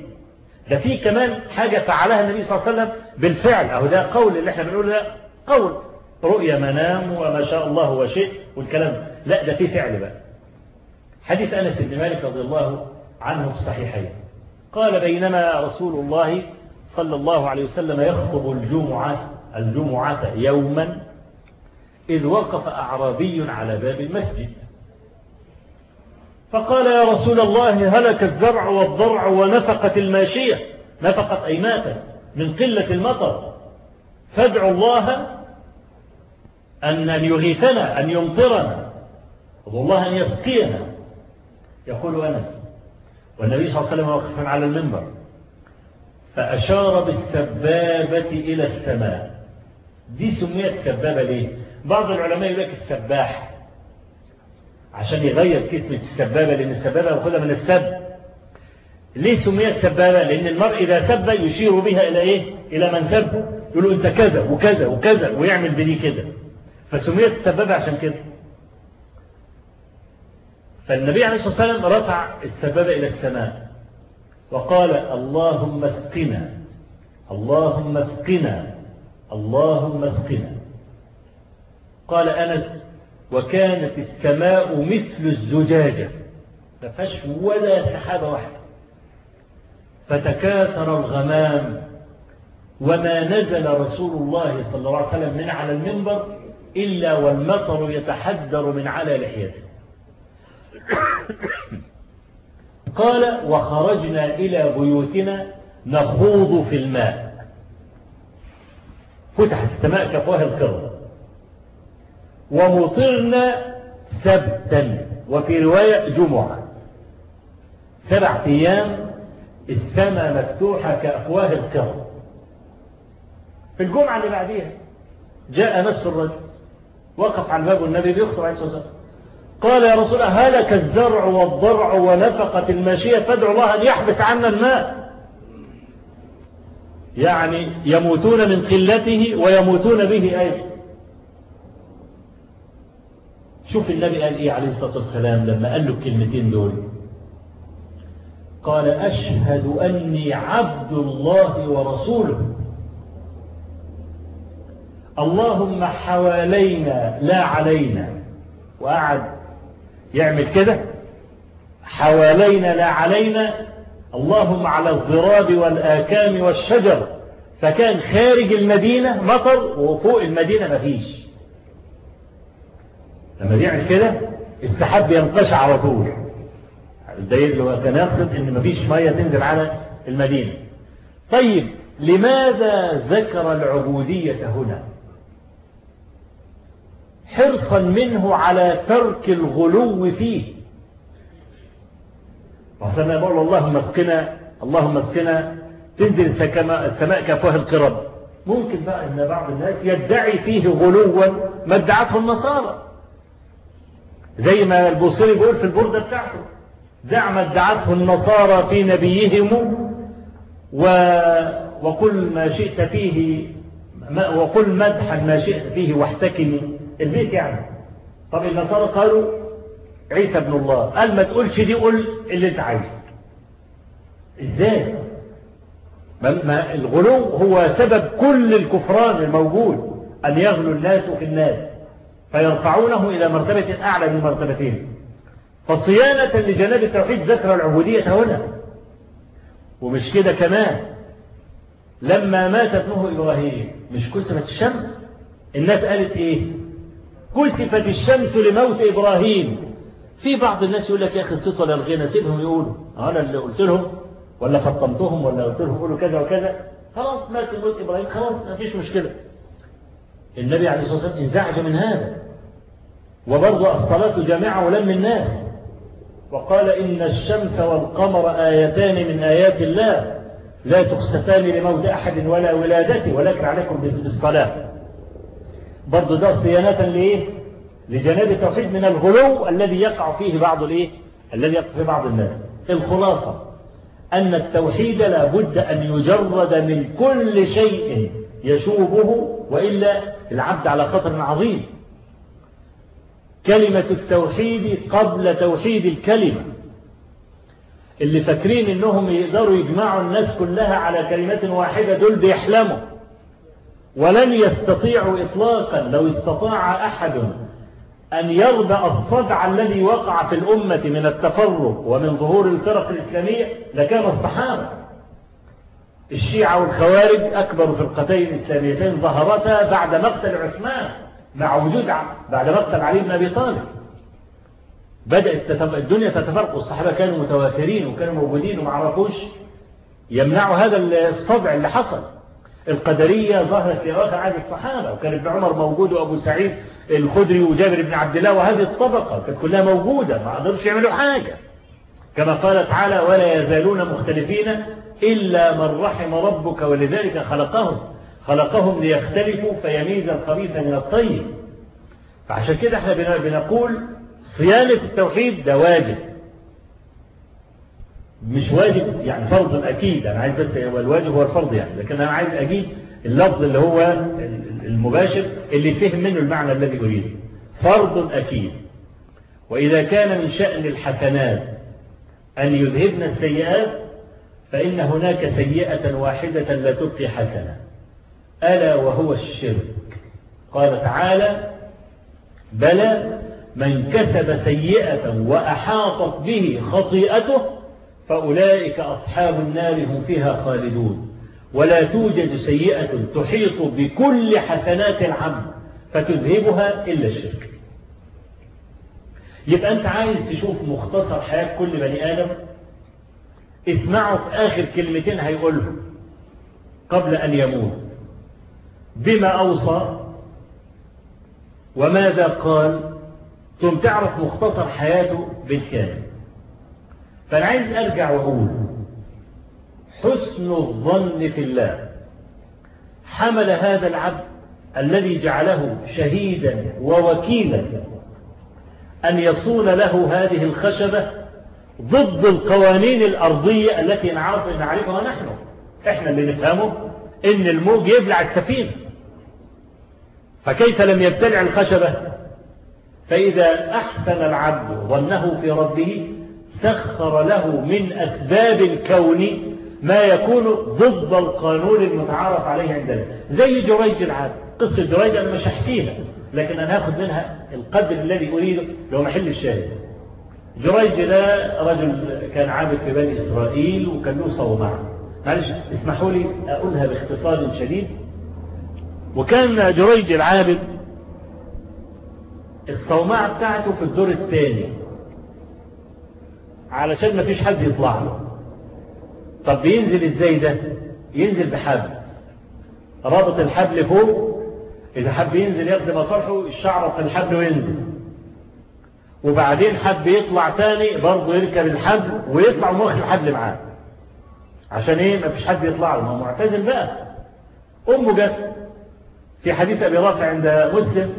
ده في كمان حاجة فعلها النبي صلى الله عليه وسلم بالفعل. أهو ده قول اللي إحنا بنقوله ده قول. رؤيا منام وما شاء الله وشيء والكلام لا ده في فعل بقى. حديث أنس بن مالك رضي الله عنه في الصحيحين. قال بينما رسول الله صلى الله عليه وسلم يخطب الجمعة الجمعة يوما إذ وقف أعرابي على باب المسجد. فقال يا رسول الله هلك الزرع والضرع ونفقت الماشية. نفقت أي ماتت؟ من قلة المطر. فادعوا الله أن يغيثنا أن يمطرنا. الله أن يسقينا. يقول أنس والنبي صلى الله عليه وسلم واقفا على المنبر. فأشار بالسبابة إلى السماء. دي سميت سبابة ليه؟ بعض العلماء يقول لك السباح. عشان يغير كلمة السبابة لأن السبابة يأخذها من السب. ليه سميت سبابة لأن المرء إذا سب يشير بها إلى إيه؟ إلى من سب يقول له أنت كذا وكذا وكذا ويعمل بدي كده. فسميت السبابة عشان كده. فالنبي عليه الصلاة والسلام رفع السبابة إلى السماء. وقال اللهم اسقنا. اللهم اسقنا. اللهم اسقنا. قال أنس وكانت السماء مثل الزجاجة فيهاش ولا سحابة واحدة فتكاثر الغمام وما نزل رسول الله صلى الله عليه وسلم من على المنبر إلا والمطر يتحدر من على لحيته. قال وخرجنا إلى بيوتنا نخوض في الماء. فتحت السماء كفواه القرب ومطرنا سبتا وفي رواية جمعة. سبع أيام السماء مفتوحة كأفواه القرب في الجمعة اللي بعديها جاء نفس الرجل وقف على باب النبي بيخطب عليه الصلاة والسلام. قال يا رسول الله هلك الزرع والضرع ونفقت الماشية فادعوا الله أن يحبس عنا الماء. يعني يموتون من قلته ويموتون به أيضا. شوف النبي قال إيه عليه الصلاة والسلام لما قال له الكلمتين دول؟ قال أشهد أني عبد الله ورسوله. اللهم حوالينا لا علينا. وقعد يعمل كده؟ حوالينا لا علينا اللهم على الضراب والآكام والشجر. فكان خارج المدينة مطر وفوق المدينة مفيش. لما بيعمل كده السحاب بينقشع على طول. الدليل كان يقصد إن مفيش مية تنزل على المدينة. طيب لماذا ذكر العبودية هنا؟ حرصا منه على ترك الغلو فيه. وحسنا يقول اللهم اسقنا اللهم اسقنا تنزل السماء كفواه القرب. ممكن بقى إن بعض الناس يدعي فيه غلوا ما ادعته النصارى. زي ما البوصيري بيقول في البردة بتاعته دع ما ادعته النصارى في نبيهم و... وقل ما شئت فيه وقل مدحا ما شئت فيه واحتكمي البيت يعني. طب النصارى قالوا عيسى ابن الله. قال ما تقولش دي قول اللي انت عايزه. إزاي؟ ما الغلو هو سبب كل الكفران الموجود أن يغلو الناس في الناس فيرفعونه إلى مرتبة أعلى من مرتبتين. فصيانة لجناب التوحيد ذكر العبودية هنا. ومش كده كمان. لما مات ابنه إبراهيم مش كسفت الشمس؟ الناس قالت إيه؟ كسفت الشمس لموت إبراهيم. في بعض الناس يقول لك يا أخي الصوت ولا الغنى؟ سيبهم يقولوا. أنا اللي قلت لهم ولا فطمتهم ولا قلت لهم قولوا كذا وكذا. خلاص مات موت إبراهيم خلاص ما فيش مشكلة. النبي عليه الصلاة والسلام انزعج من هذا. وبرضه الصلاة جامعة ولم الناس. وقال إن الشمس والقمر آيتان من آيات الله. لا تخسفان لموت أحد ولا ولادته ولكن عليكم بالصلاة. برضه ده صيانة لإيه؟ لجناب التوحيد من الغلو الذي يقع فيه بعض الإيه؟ الذي يقع فيه بعض الناس. الخلاصة أن التوحيد لا بد أن يجرد من كل شيء يشوبه وإلا العبد على خطر عظيم. كلمة التوحيد قبل توحيد الكلمة. اللي فاكرين إنهم يقدروا يجمعوا الناس كلها على كلمة واحدة دول بيحلموا. ولن يستطيعوا اطلاقا لو استطاع أحد أن يربأ الصدع الذي وقع في الأمة من التفرق ومن ظهور الفرق الإسلامية لكان الصحابة. الشيعة والخوارج أكبر فرقتين إسلاميتين ظهرتا بعد مقتل عثمان مع وجود بعد مقتل علي بن أبي طالب. بدأت الدنيا تتفرق والصحابة كانوا متوافرين وكانوا موجودين وما عرفوش يمنعوا هذا الصدع اللي حصل. القدرية ظهرت في آخر عهد الصحابة وكان ابن عمر موجود وأبو سعيد الخدري وجابر بن عبد الله وهذه الطبقة كانت كلها موجودة ما قدرش يعملوا حاجة. كما قال تعالى ولا يزالون مختلفين إلا من رحم ربك ولذلك خلقهم خلقهم ليختلفوا فيميز الخبيث من الطيب. فعشان كده إحنا بنقول صيانة التوحيد ده واجب. مش واجب يعني فرض أكيد أنا عايز بس هو الواجب هو الفرض يعني لكن أنا عايز أجيب اللفظ اللي هو المباشر اللي فهم منه المعنى الذي أريده. فرض أكيد. وإذا كان من شأن الحسنات أن يذهبن السيئات فإن هناك سيئة واحدة لا تبقي حسنة. ألا وهو الشرك. قال تعالى بلى من كسب سيئة وأحاطت به خطيئته فأولئك أصحاب النار هم فيها خالدون. ولا توجد سيئة تحيط بكل حسنات العبد فتذهبها إلا الشرك. يبقى أنت عايز تشوف مختصر حياة كل بني آدم؟ اسمعوا في آخر كلمتين هيقولهم قبل أن يموت. بما أوصى وماذا قال؟ ثم تعرف مختصر حياته بالكامل. فأنا عايز أرجع وأقول حسن الظن في الله حمل هذا العبد الذي جعله شهيدا ووكيلا أن يصون له هذه الخشبة ضد القوانين الأرضية التي نعرف نعرفها نحن. إحنا اللي نفهمه إن الموج يبلع السفينة. فكيف لم يبتلع الخشبة؟ فإذا أحسن العبد ظنه في ربه سخر له من أسباب الكون ما يكون ضد القانون المتعارف عليه عندنا زي جريج العبد قصة جريج أنا مش هحكيها لكن أنا هاخد منها القدر الذي أريده لو محل الشاهد. جريج ده رجل كان عابد في بني إسرائيل وكان له صومعة. معلش اسمحوا لي أقولها باختصار شديد. وكان جريج العابد الصومعة بتاعته في الدور الثاني. علشان ما فيش حد يطلع له. طب بينزل إزاي ده؟ ينزل بحبل. رابط الحبل فوق إذا حب ينزل ياخد مصالحه الشعر في الحبل وينزل. وبعدين حب يطلع تاني برضه يركب الحبل ويطلع ومخ الحبل معاه. عشان إيه؟ ما فيش حد يطلع له. ما معتزل بقى. أمه جت. في حديث أبي رافع عند مسلم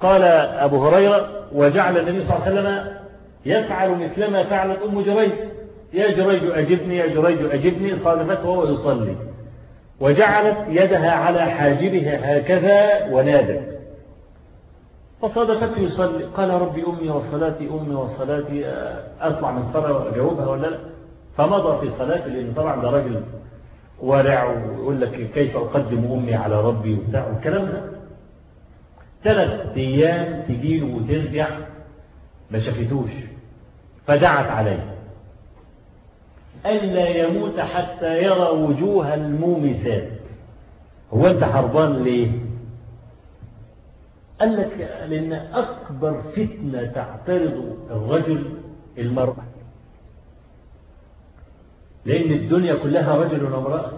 قال أبو هريرة وجعل النبي صلى الله عليه وسلم يفعل مثلما فعلت أم جريج. يا جريج أجبني يا جريج أجبني صادفته وهو يصلي وجعلت يدها على حاجبها هكذا ونادت. فصادفته يصلي. قال ربي أمي وصلاتي أمي وصلاتي أطلع من صلاة وأجاوبها ولا لا؟ فمضى في صلاته لأن طبعا ده راجل ورع ويقول لك كيف أقدم أمي على ربي وبتاع والكلام ده. ثلاث أيام تجيله وترجع ما شافتوش. فدعت عليه. ألا يموت حتى يرى وجوه المومسات. هو أنت حربان ليه؟ قال لك لأن أكبر فتنة تعترض الرجل المرأة. لأن الدنيا كلها رجل وامرأة.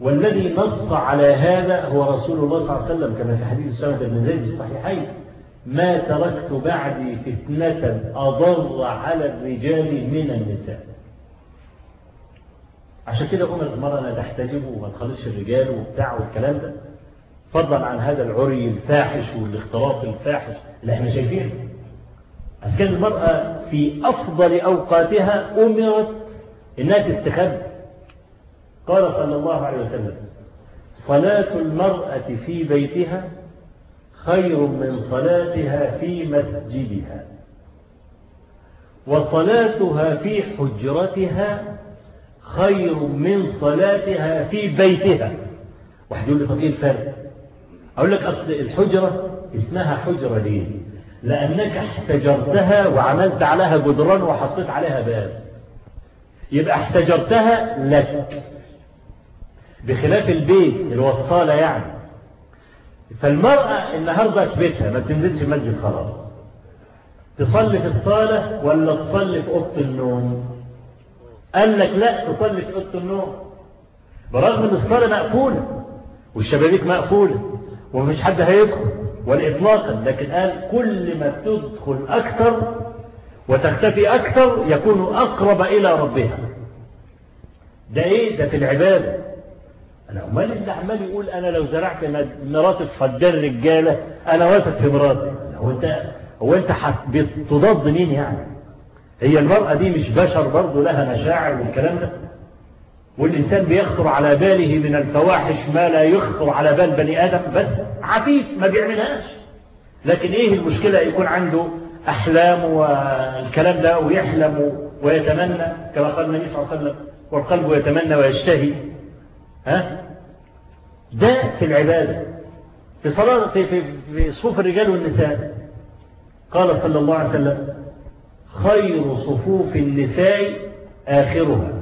والذي نص على هذا هو رسول الله صلى الله عليه وسلم كما في حديث سنة بن زيد الصحيحين. ما تركت بعدي فتنة أضر على الرجال من النساء. عشان كده أمر المرأة لا تحتجب وما تخلصش الرجال وبتاع والكلام ده. فضلا عن هذا العري الفاحش والاختلاط الفاحش اللي إحنا شايفينه. كان المرأة في أفضل أوقاتها أمرت إنها تستخبى. قال صلى الله عليه وسلم صلاة المرأة في بيتها خير من صلاتها في مسجدها وصلاتها في حجرتها خير من صلاتها في بيتها. واحد يقول لي طب إيه الفرق؟ أقول لك أصل الحجرة اسمها حجرة ليه؟ لأنك احتجرتها وعملت عليها جدران وحطيت عليها باب. يبقى احتجرتها لك بخلاف البيت الوصالة يعني. فالمرأة النهاردة في بيتها ما بتنزلش المسجد خلاص. تصلي في الصالة ولا تصلي في أوضة النوم؟ قال لك لا تصلي في أوضة النوم. برغم إن الصالة مقفولة والشبابيك مقفولة ومفيش حد هيدخل ولا إطلاقا لكن قال كل ما تدخل أكثر وتختفي أكثر يكون أقرب إلى ربها. ده إيه؟ ده في العبادة. أنا أمال اللي عمال يقول أنا لو زرعت مراتي في رجالة أنا واثق في مراتي. هو أنت هو أنت بتضاد مين يعني؟ هي المرأة دي مش بشر برضه لها مشاعر والكلام ده؟ والإنسان بيخطر على باله من الفواحش ما لا يخطر على بال بني آدم بس عفيف ما بيعملهاش. لكن إيه المشكلة يكون عنده أحلام والكلام ده ويحلم ويتمنى؟ كما قال النبي صلى الله عليه وسلم والقلب يتمنى ويشتهي. ها؟ ده في العبادة. في صلاة في, في, صفوف الرجال والنساء. قال صلى الله عليه وسلم خير صفوف النساء آخرها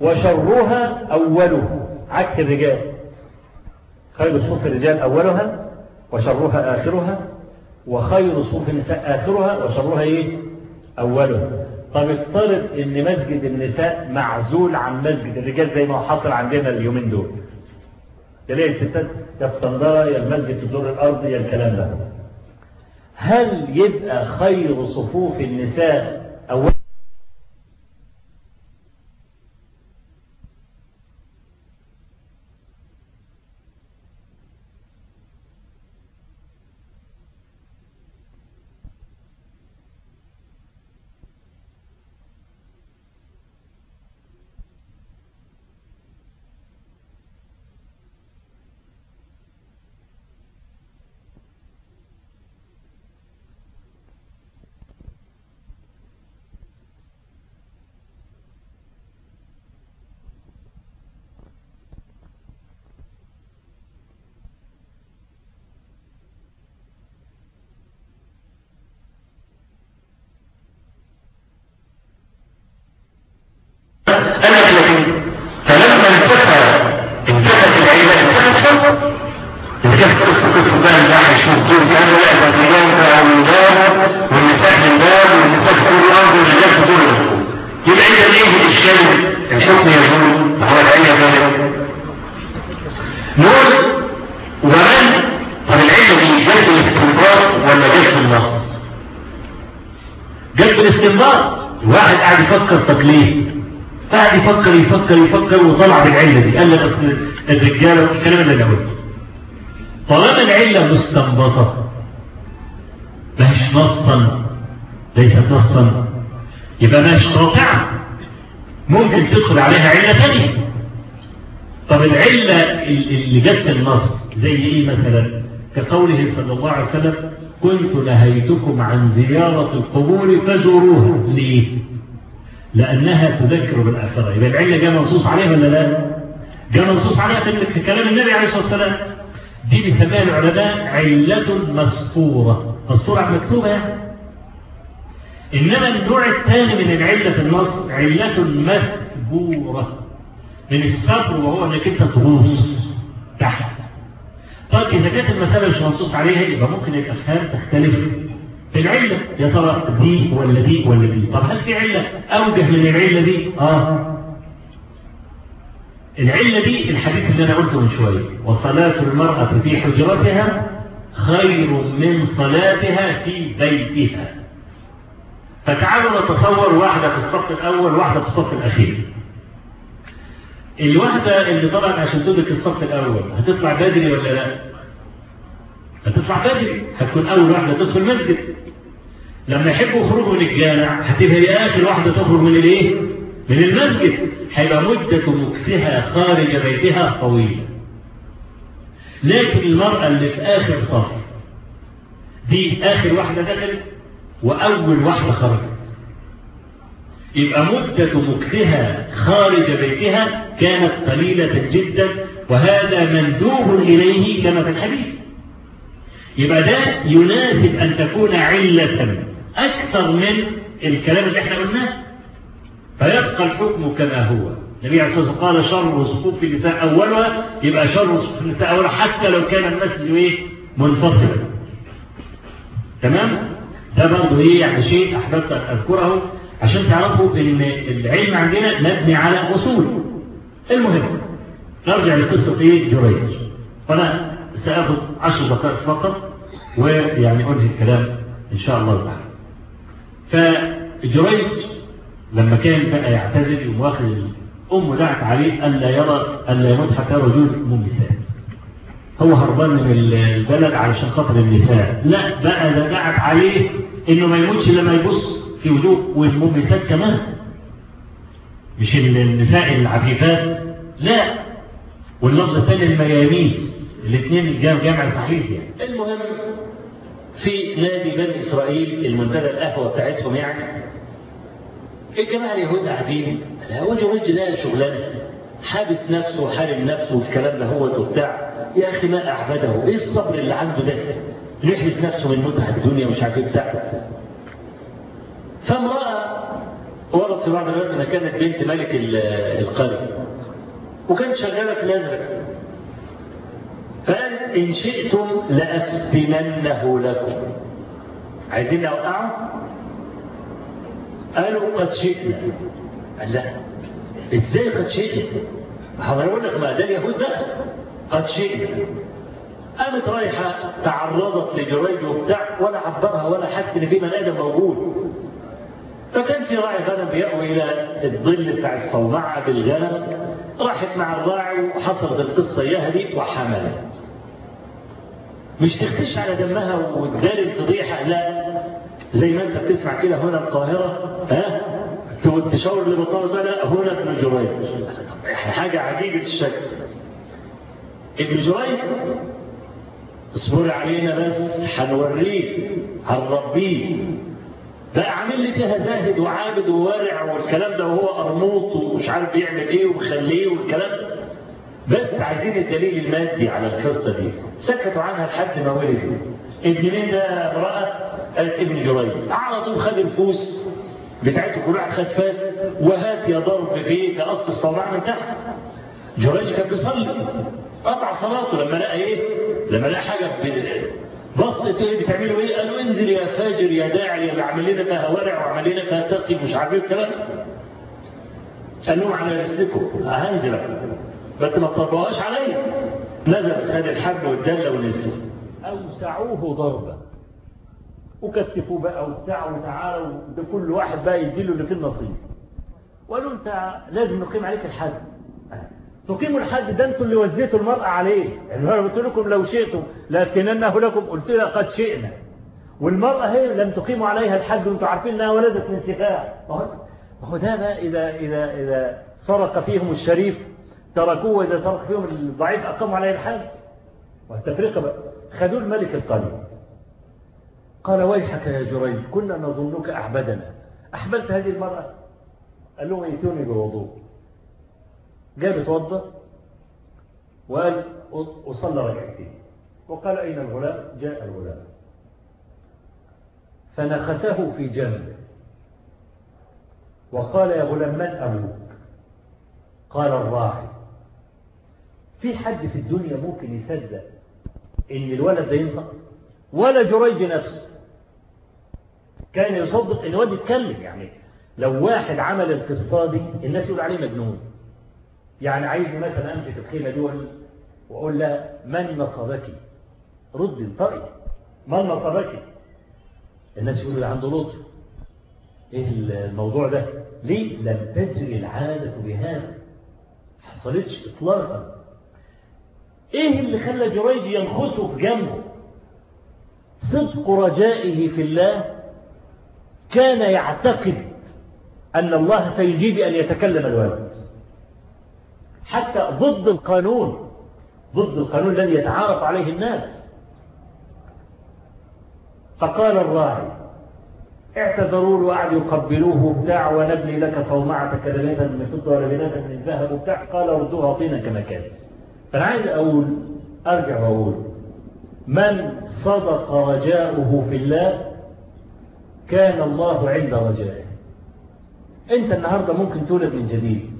وشرها أولها. عكس الرجال. خير صفوف الرجال أولها وشرها آخرها وخير صفوف النساء آخرها وشرها إيه؟ أولها. طب افترض إن مسجد النساء معزول عن مسجد الرجال زي ما هو حاصل عندنا اليومين دول. تلاقي الستات يا الصندرة يا المسجد في الدور الارضي يا الكلام ده. هل يبقى خير صفوف النساء أول فلما انتهى انتهت العيلة انتهت شر اللي كانت قصة قصة بقى اللي راح يشوف دول كان لا ده الرجال بقى من باب والنساء من باب والنساء في كل الأرض والرجال في كل الأرض يبقى اذا إيه الاشكال الحكم يزول وهو العلة ذلك نقول ومن طب العلة دي جت الاستنباط ولا جت النص؟ جت بالاستنباط الواحد قاعد يفكر طب ليه قاعد يفكر يفكر يفكر وطلع بالعلة دي. قال لك أصل الرجالة والكلام اللي قلته طالما العلة مستنبطة. مش نصا ليست نصا يبقى مش قاطعة ممكن تدخل عليها علة ثانية طب العلة اللي جت النص زي إيه مثلا؟ كقوله صلى الله عليه وسلم كنت نهيتكم عن زيارة القبور فزوروها. ليه؟ لأنها تذكر بالآخرة. يبقى العلة جاء منصوص عليها ولا لا؟ جاء منصوص عليها في كلام النبي عليه الصلاة والسلام. دي بيسميها العلماء. علة مسطورة مسطورة مكتوبة يعني. إنما النوع الثاني من العلة في النص علة مسبورة من الصبر وهو إنك أنت تغوص تحت. طيب إذا كانت المسألة مش منصوص عليها يبقى ممكن الافهام تختلف. العلة. يا ترى دي ولا دي ولا دي؟ طب هل في علة أوجه من العلة دي؟ آه. العلة دي الحديث اللي أنا قلته من شوية. وصلاة المرأة في حجرتها خير من صلاتها في بيتها. فتعالوا نتصور واحدة في الصف الأول واحدة في الصف الأخير. الواحدة اللي طبعا عشان تدرك الصف الأول هتطلع بدري ولا لا؟ هتطلع بدري هتكون أول واحدة تدخل المسجد لما يحبوا يخرجوا من الجامع هتبقى آخر واحدة تخرج من الإيه؟ من المسجد. هيبقى مدة مكسها خارج بيتها طويلة. لكن المرأة اللي في آخر صف دي آخر واحدة دخلت وأول واحدة خرجت. يبقى مدة مكسها خارج بيتها كانت قليلة جدا وهذا مندوب إليه كما في الحديث. يبقى ده يناسب أن تكون علة أكثر من الكلام اللي إحنا قلناه. فيبقى الحكم كما هو. النبي عليه الصلاة والسلام قال شر صفوف النساء أولها يبقى شر صفوف النساء أولها حتى لو كان المسجد إيه؟ منفصلا. تمام؟ ده برضه إيه يعني شيء أحببت أذكره عشان تعرفوا إن العلم عندنا مبني على أصول. المهم نرجع لقصة إيه؟ جريج. فأنا سأخذ عشر دقائق فقط ويعني أنهي الكلام إن شاء الله تعالى. فجريج لما كان بقى يعتزل ومواخذ الأم دعت عليه الا يرى الا يموت حتى رجل ممسات هو هربان من البلد علشان خاطر النساء. لا بقى ده دعت عليه إنه ما يموتش لما يبص في وجوه والممسات كمان. مش النساء العفيفات لا. واللفظ الثاني المياميس. الاثنين جامع صحيح يعني. المهم في نادي بني إسرائيل المنتدى القهوه بتاعتهم يعني الجماعة اليهود قاعدين وجه وجه ده شغلانة حابس نفسه وحارم نفسه والكلام ده هو وبتاع. يا أخي ما أعبده إيه الصبر اللي عنده ده؟ يحبس نفسه من متعة الدنيا مش عارف إيه بتاع. فامرأة ورد في بعض الوقت انها كانت بنت ملك القرية وكانت شغالة في الأزرق فقال إن شئتم لأفتننه لكم. عايزين أوقعه قالوا قد شئنا. قال لا. إزاي قد شئنا؟ هقول لك ما ده اليهود بقى. قد شئنا. قامت رايحة تعرضت لجريج وبتاع ولا عبرها ولا حس إن في بني آدم موجود. فكان في راعي غنم بيأوي إلى الظل بتاع الصومعة بالغنم. راحت مع الراعي وحصلت القصة إياها دي وحملت. مش تختش على دمها وتدار الفضيحة لا. زي ما انت بتسمع كده هنا القاهرة ها؟ تشاور لبطال ده لا هنا ابن جريج حاجة عجيبة الشكل. ابن جريج اصبر علينا بس هنوريه هنربيه. بقى عامل لي فيها زاهد وعابد ووارع والكلام ده وهو قرموط ومش عارف بيعمل إيه ومخليه والكلام. بس عايزين الدليل المادي على القصة دي. سكتوا عنها لحد ما ولد ابن مين ده امرأة قالت ابن جريج على طول خد الفوس بتاعته كل واحد خد فاس وهات يا ضرب فيه كقص الصومعه من تحت. جريج كان بيصلي. قطع صلاته لما لقى إيه؟ لما لقى حاجة بصت إيه بتعملوا إيه؟ قالوا انزل يا فاجر يا داعي يا بعمل لنا فيها ورع وعمل لنا فيها تقي مش عارف إيه الكلام قال لهم على رسلكم هنزل بس ما تطبقوهاش عليا. نزل خد الحبل والدلة ونزل أوسعوه ضربة. وكتفوه بقى وبتاع وتعالوا. ده كل واحد بقى يديله اللي فيه النصيب. وقالوا أنت لازم نقيم عليك الحد. تقيموا الحد ده أنتوا اللي وزيتوا المرأة عليه. يعني أنا قلت لكم لو شئتم لأسكننه لكم. قلت لها قد شئنا. والمرأة هي لم تقيموا عليها الحد. وأنتوا عارفين إنها ولدت من سفاح ما هو ده بقى إذا, إذا, إذا سرق فيهم الشريف تركوه وإذا ترك فيهم الضعيف أقاموا عليه الحال والتفرقة بقى خذوا الملك القليل. قال ويحك يا جريج كنا نظنك أحبدنا. أحبلت هذه المرأة؟ قال لهم ائتوني بوضوء. جاء بتوضى وقال وصلى ركعتين. وقال أين الغلام؟ جاء الغلام. فنخسه في جنبه وقال يا غلام من أبوك؟ قال الراعي في حد في الدنيا ممكن يصدق إن الولد ده ينطق ولا جريج نفسه. كان يصدق إن الولد يتكلم يعني. لو واحد عمل القصة دي الناس يقول عليه مجنون. يعني عايز مثلا أمسك الخيمة دي واقول لها من نصبك؟ رد انطقي. من نصبك؟ الناس يقولوا عنده لطف. إيه الموضوع ده؟ ليه؟ لم تجري العادة بهذا. حصلتش اطلاقا. إيه اللي خلى جريج ينخسه في جنبه؟ صدق رجائه في الله كان يعتقد أن الله سيجيب أن يتكلم الولد. حتى ضد القانون ضد القانون الذي يتعارف عليه الناس. فقال الراعي اعتذروا وقعدوا يقبلوه بتاع ونبني لك صومعة كلمة من فضة ولبنة من ذهب وبتاع. قال ردوها طينا كما كانت. فأنا عايز أقول أرجع وأقول من صدق رجاؤه في الله كان الله عند رجائه. أنت النهاردة ممكن تولد من جديد.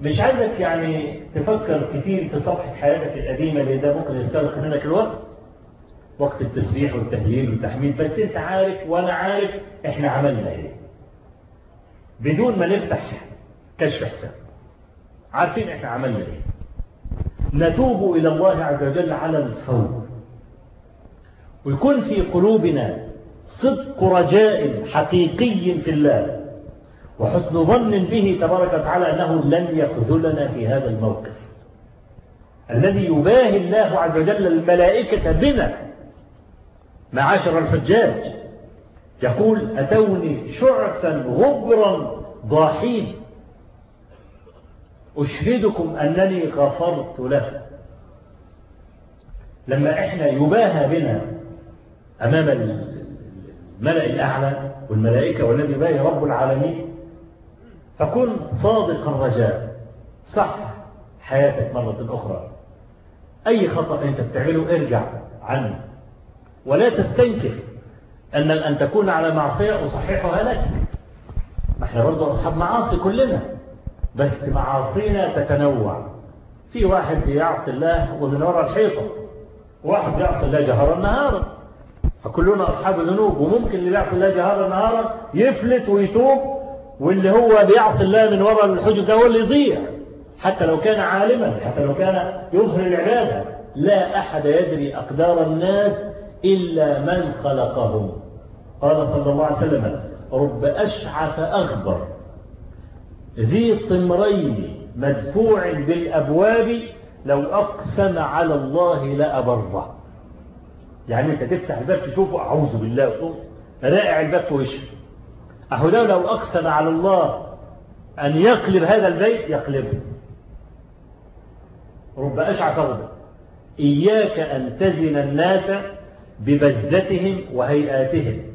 مش عايزك يعني تفكر كتير في صفحة حياتك القديمة اللي ده ممكن يستغرق منك الوقت. وقت التسبيح والتهليل والتحميد بس أنت عارف وأنا عارف إحنا عملنا إيه. بدون ما نفتح كشف حساب عارفين إحنا عملنا إيه. نتوب إلى الله عز وجل على الفور ويكون في قلوبنا صدق رجاء حقيقي في الله وحسن ظن به تبارك وتعالى أنه لن يخذلنا في هذا الموقف. الذي يباهي الله عز وجل الملائكة بنا معاشر الحجاج يقول أتوني شعثا غبرا ضاحين. أشهدكم أنني غفرت له. لما إحنا يباهى بنا أمام الملأ الأعلى والملائكة والذي باهي رب العالمين فكن صادق الرجاء. صح حياتك مرة أخرى. أي خطأ أنت بتعمله ارجع عنه. ولا تستنكف أن أن تكون على معصية أصححها لك ما إحنا برضه أصحاب معاصي كلنا. بس معاصينا تتنوع. في واحد بيعصي الله ومن وراء الحيطة واحد بيعصي الله جهرا نهارا. فكلنا أصحاب ذنوب وممكن اللي بيعصي الله جهرا نهارا يفلت ويتوب واللي هو بيعصي الله من وراء الحجب ده هو اللي يضيع. حتى لو كان عالما حتى لو كان يظهر العبادة. لا أحد يدري أقدار الناس إلا من خلقهم. قال صلى الله عليه وسلم رب أشعث أغبر. ذي طمرين مدفوع بالأبواب لو أقسم على الله لأبره. يعني أنت تفتح الباب تشوفه أعوذ بالله وتقول رائع الباب في وشه. أهو ده لو أقسم على الله أن يقلب هذا البيت يقلبه. رب أشعث أغبر إياك أن تزن الناس ببزتهم وهيئاتهم.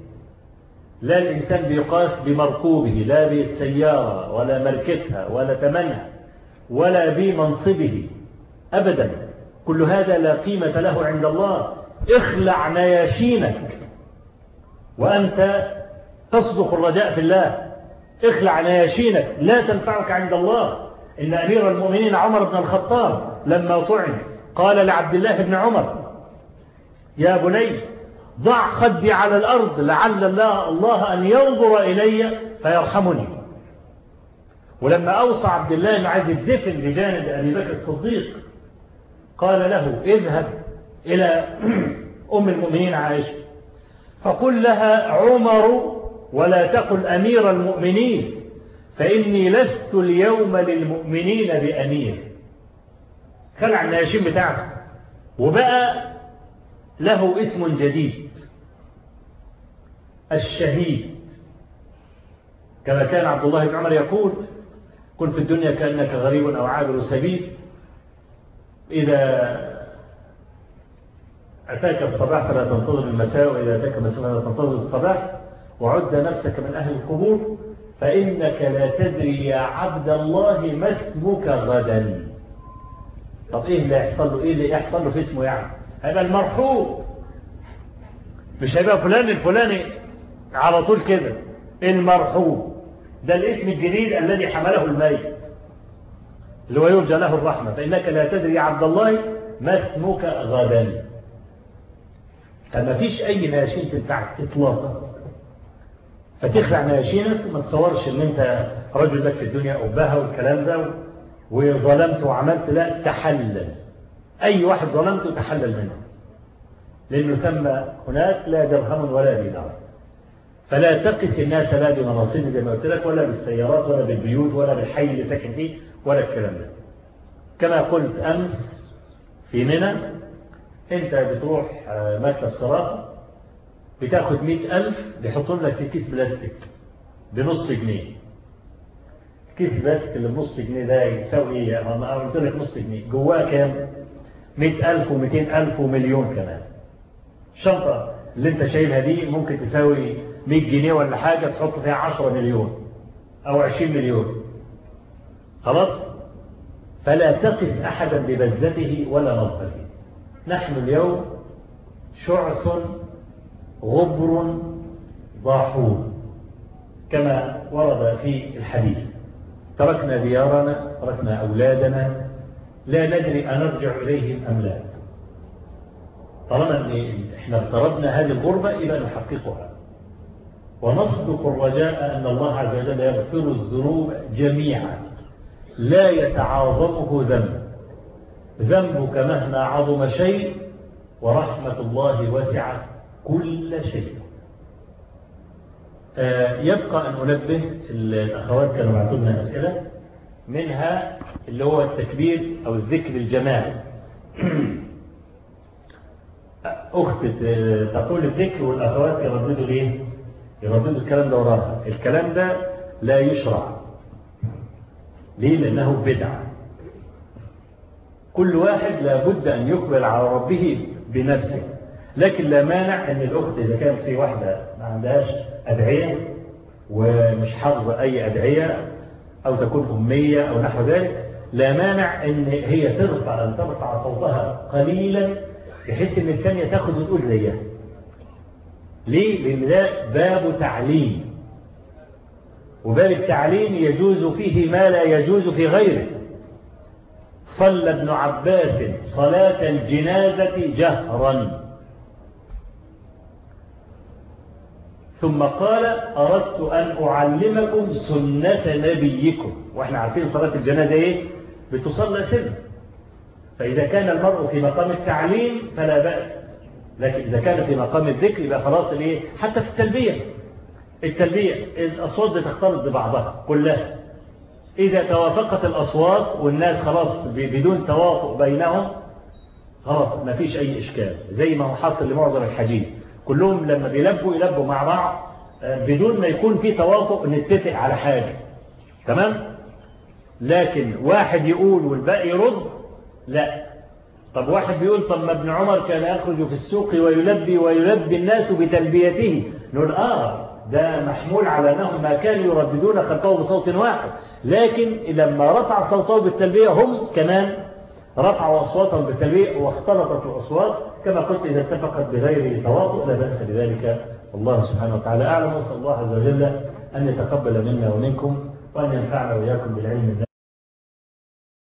لا الإنسان بيقاس بمركوبه لا بالسيارة ولا ماركتها ولا ثمنها ولا بمنصبه أبدا. كل هذا لا قيمة له عند الله. اخلع نياشينك وأنت تصدق الرجاء في الله. اخلع نياشينك لا تنفعك عند الله. إن أمير المؤمنين عمر بن الخطاب لما طعن قال لعبد الله بن عمر يا بني ضع خدي على الأرض لعل الله, الله أن ينظر إلي فيرحمني. ولما أوصى عبد الله أن عايز الدفن بجانب أبي بكر الصديق قال له اذهب إلى أم المؤمنين عائشة. فقل لها عمر ولا تقل أمير المؤمنين فإني لست اليوم للمؤمنين بأمير. خلع الناشين بتاعته. وبقى له اسم جديد. الشهيد. كما كان عبد الله بن عمر يقول كن في الدنيا كأنك غريب أو عابر سبيل. إذا أتاك الصباح فلا تنتظر المساء وإذا أتاك المساء فلا تنتظر الصباح. وعد نفسك من أهل القبور فإنك لا تدري يا عبد الله ما اسمك غدا. طب إيه اللي يحصل له؟ إيه اللي يحصل له في اسمه يعني؟ هيبقى المرحوم. مش هيبقى فلان الفلاني. على طول كده. المرحوم. ده الاسم الجديد الذي حمله الميت. اللي هو يرجى له الرحمة. فإنك لا تدري يا عبد الله ما اسمك غدا. فما فيش أي ناشين تنفعك إطلاقا. فتخلع ناشينك وما تصورش إن أنت رجل لك في الدنيا أباها والكلام ده. وظلمت وعملت لا تحلل. أي واحد ظلمته تحلل منه. لأنه سمى هناك لا درهم ولا دينار. فلا تقس الناس لا بمناصب زي ما قلت لك ولا بالسيارات ولا بالبيوت ولا بالحي اللي ساكن فيه ولا الكلام ده. كما قلت أمس في منى أنت بتروح مكتب صرافة بتاخد مئة ألف بيحطون لك في كيس بلاستيك بنص جنيه. كيس بلاستيك اللي بنص جنيه ده يساوي إيه؟ أنا قلت لك نص جنيه. جواه كام؟ مئة ألف ومئتين ألف ومليون كمان. الشنطة اللي أنت شايلها دي ممكن تساوي 100 جنيه ولا حاجة تحط فيها 10 مليون أو 20 مليون. خلاص؟ فلا تقف أحدا ببزته ولا نظفته نحن اليوم شعث غبر ضاحون كما ورد في الحديث. تركنا ديارنا تركنا أولادنا لا ندري أنرجع إليهم أم لا. طالما ان إحنا افترضنا هذه الغربة إلى نحققها. ونصدق الرجاء أن الله عز وجل يغفر الذنوب جميعا. لا يتعاظمه ذنب. ذنبك مهما عظم شيء ورحمة الله وسعت كل شيء. يبقى أن أنبه الأخوات كانوا بعثوا لنا أسئلة منها اللي هو التكبير أو الذكر الجماعي. [COUGHS] أخت تقول الذكر والأخوات يرددوا ليه يرددوا الكلام ده وراها. الكلام ده لا يشرع. ليه؟ لأنه بدعة. كل واحد لابد أن يقبل على ربه بنفسه. لكن لا مانع أن الأخت إذا كانت في واحدة ما عندهاش أدعية ومش حافظة أي أدعية أو تكون أمية أو نحو ذلك لا مانع أن هي ترفع أن ترفع صوتها قليلا بحيث أن الثانية تاخد وتقول زيها. ليه؟ لأن ده باب تعليم. وباب التعليم يجوز فيه ما لا يجوز في غيره. صلى ابن عباس صلاة الجنازة جهرا. ثم قال أردت أن أعلمكم سنة نبيكم. وإحنا عارفين صلاة الجنازة إيه؟ بتصلى سر فإذا كان المرء في مقام التعليم فلا بأس. لكن إذا كان في مقام الذكر يبقى خلاص الإيه؟ حتى في التلبية. التلبية الأصوات بتختلط ببعضها كلها. إذا توافقت الأصوات والناس خلاص بدون تواطؤ بينهم خلاص ما فيش أي إشكال. زي ما هو حاصل لمعظم الحجيج كلهم لما بيلبوا يلبوا مع بعض بدون ما يكون في تواطؤ نتفق على حاجة. تمام؟ لكن واحد يقول والباقي يرد لا. طب واحد بيقول طب ما ابن عمر كان يخرج في السوق ويلبي ويلبي الناس بتلبيته. نقول آه ده محمول على أنهم ما كانوا يرددون خلفه بصوت واحد. لكن لما رفع صوته بالتلبية هم كمان رفعوا أصواتهم بالتلبية واختلطت الأصوات. كما قلت إذا اتفقت بغير تواطؤ لا بأس بذلك. والله سبحانه وتعالى أعلم. وصلى الله عز وجل أن يتقبل منا ومنكم وأن ينفعنا وإياكم بالعلم.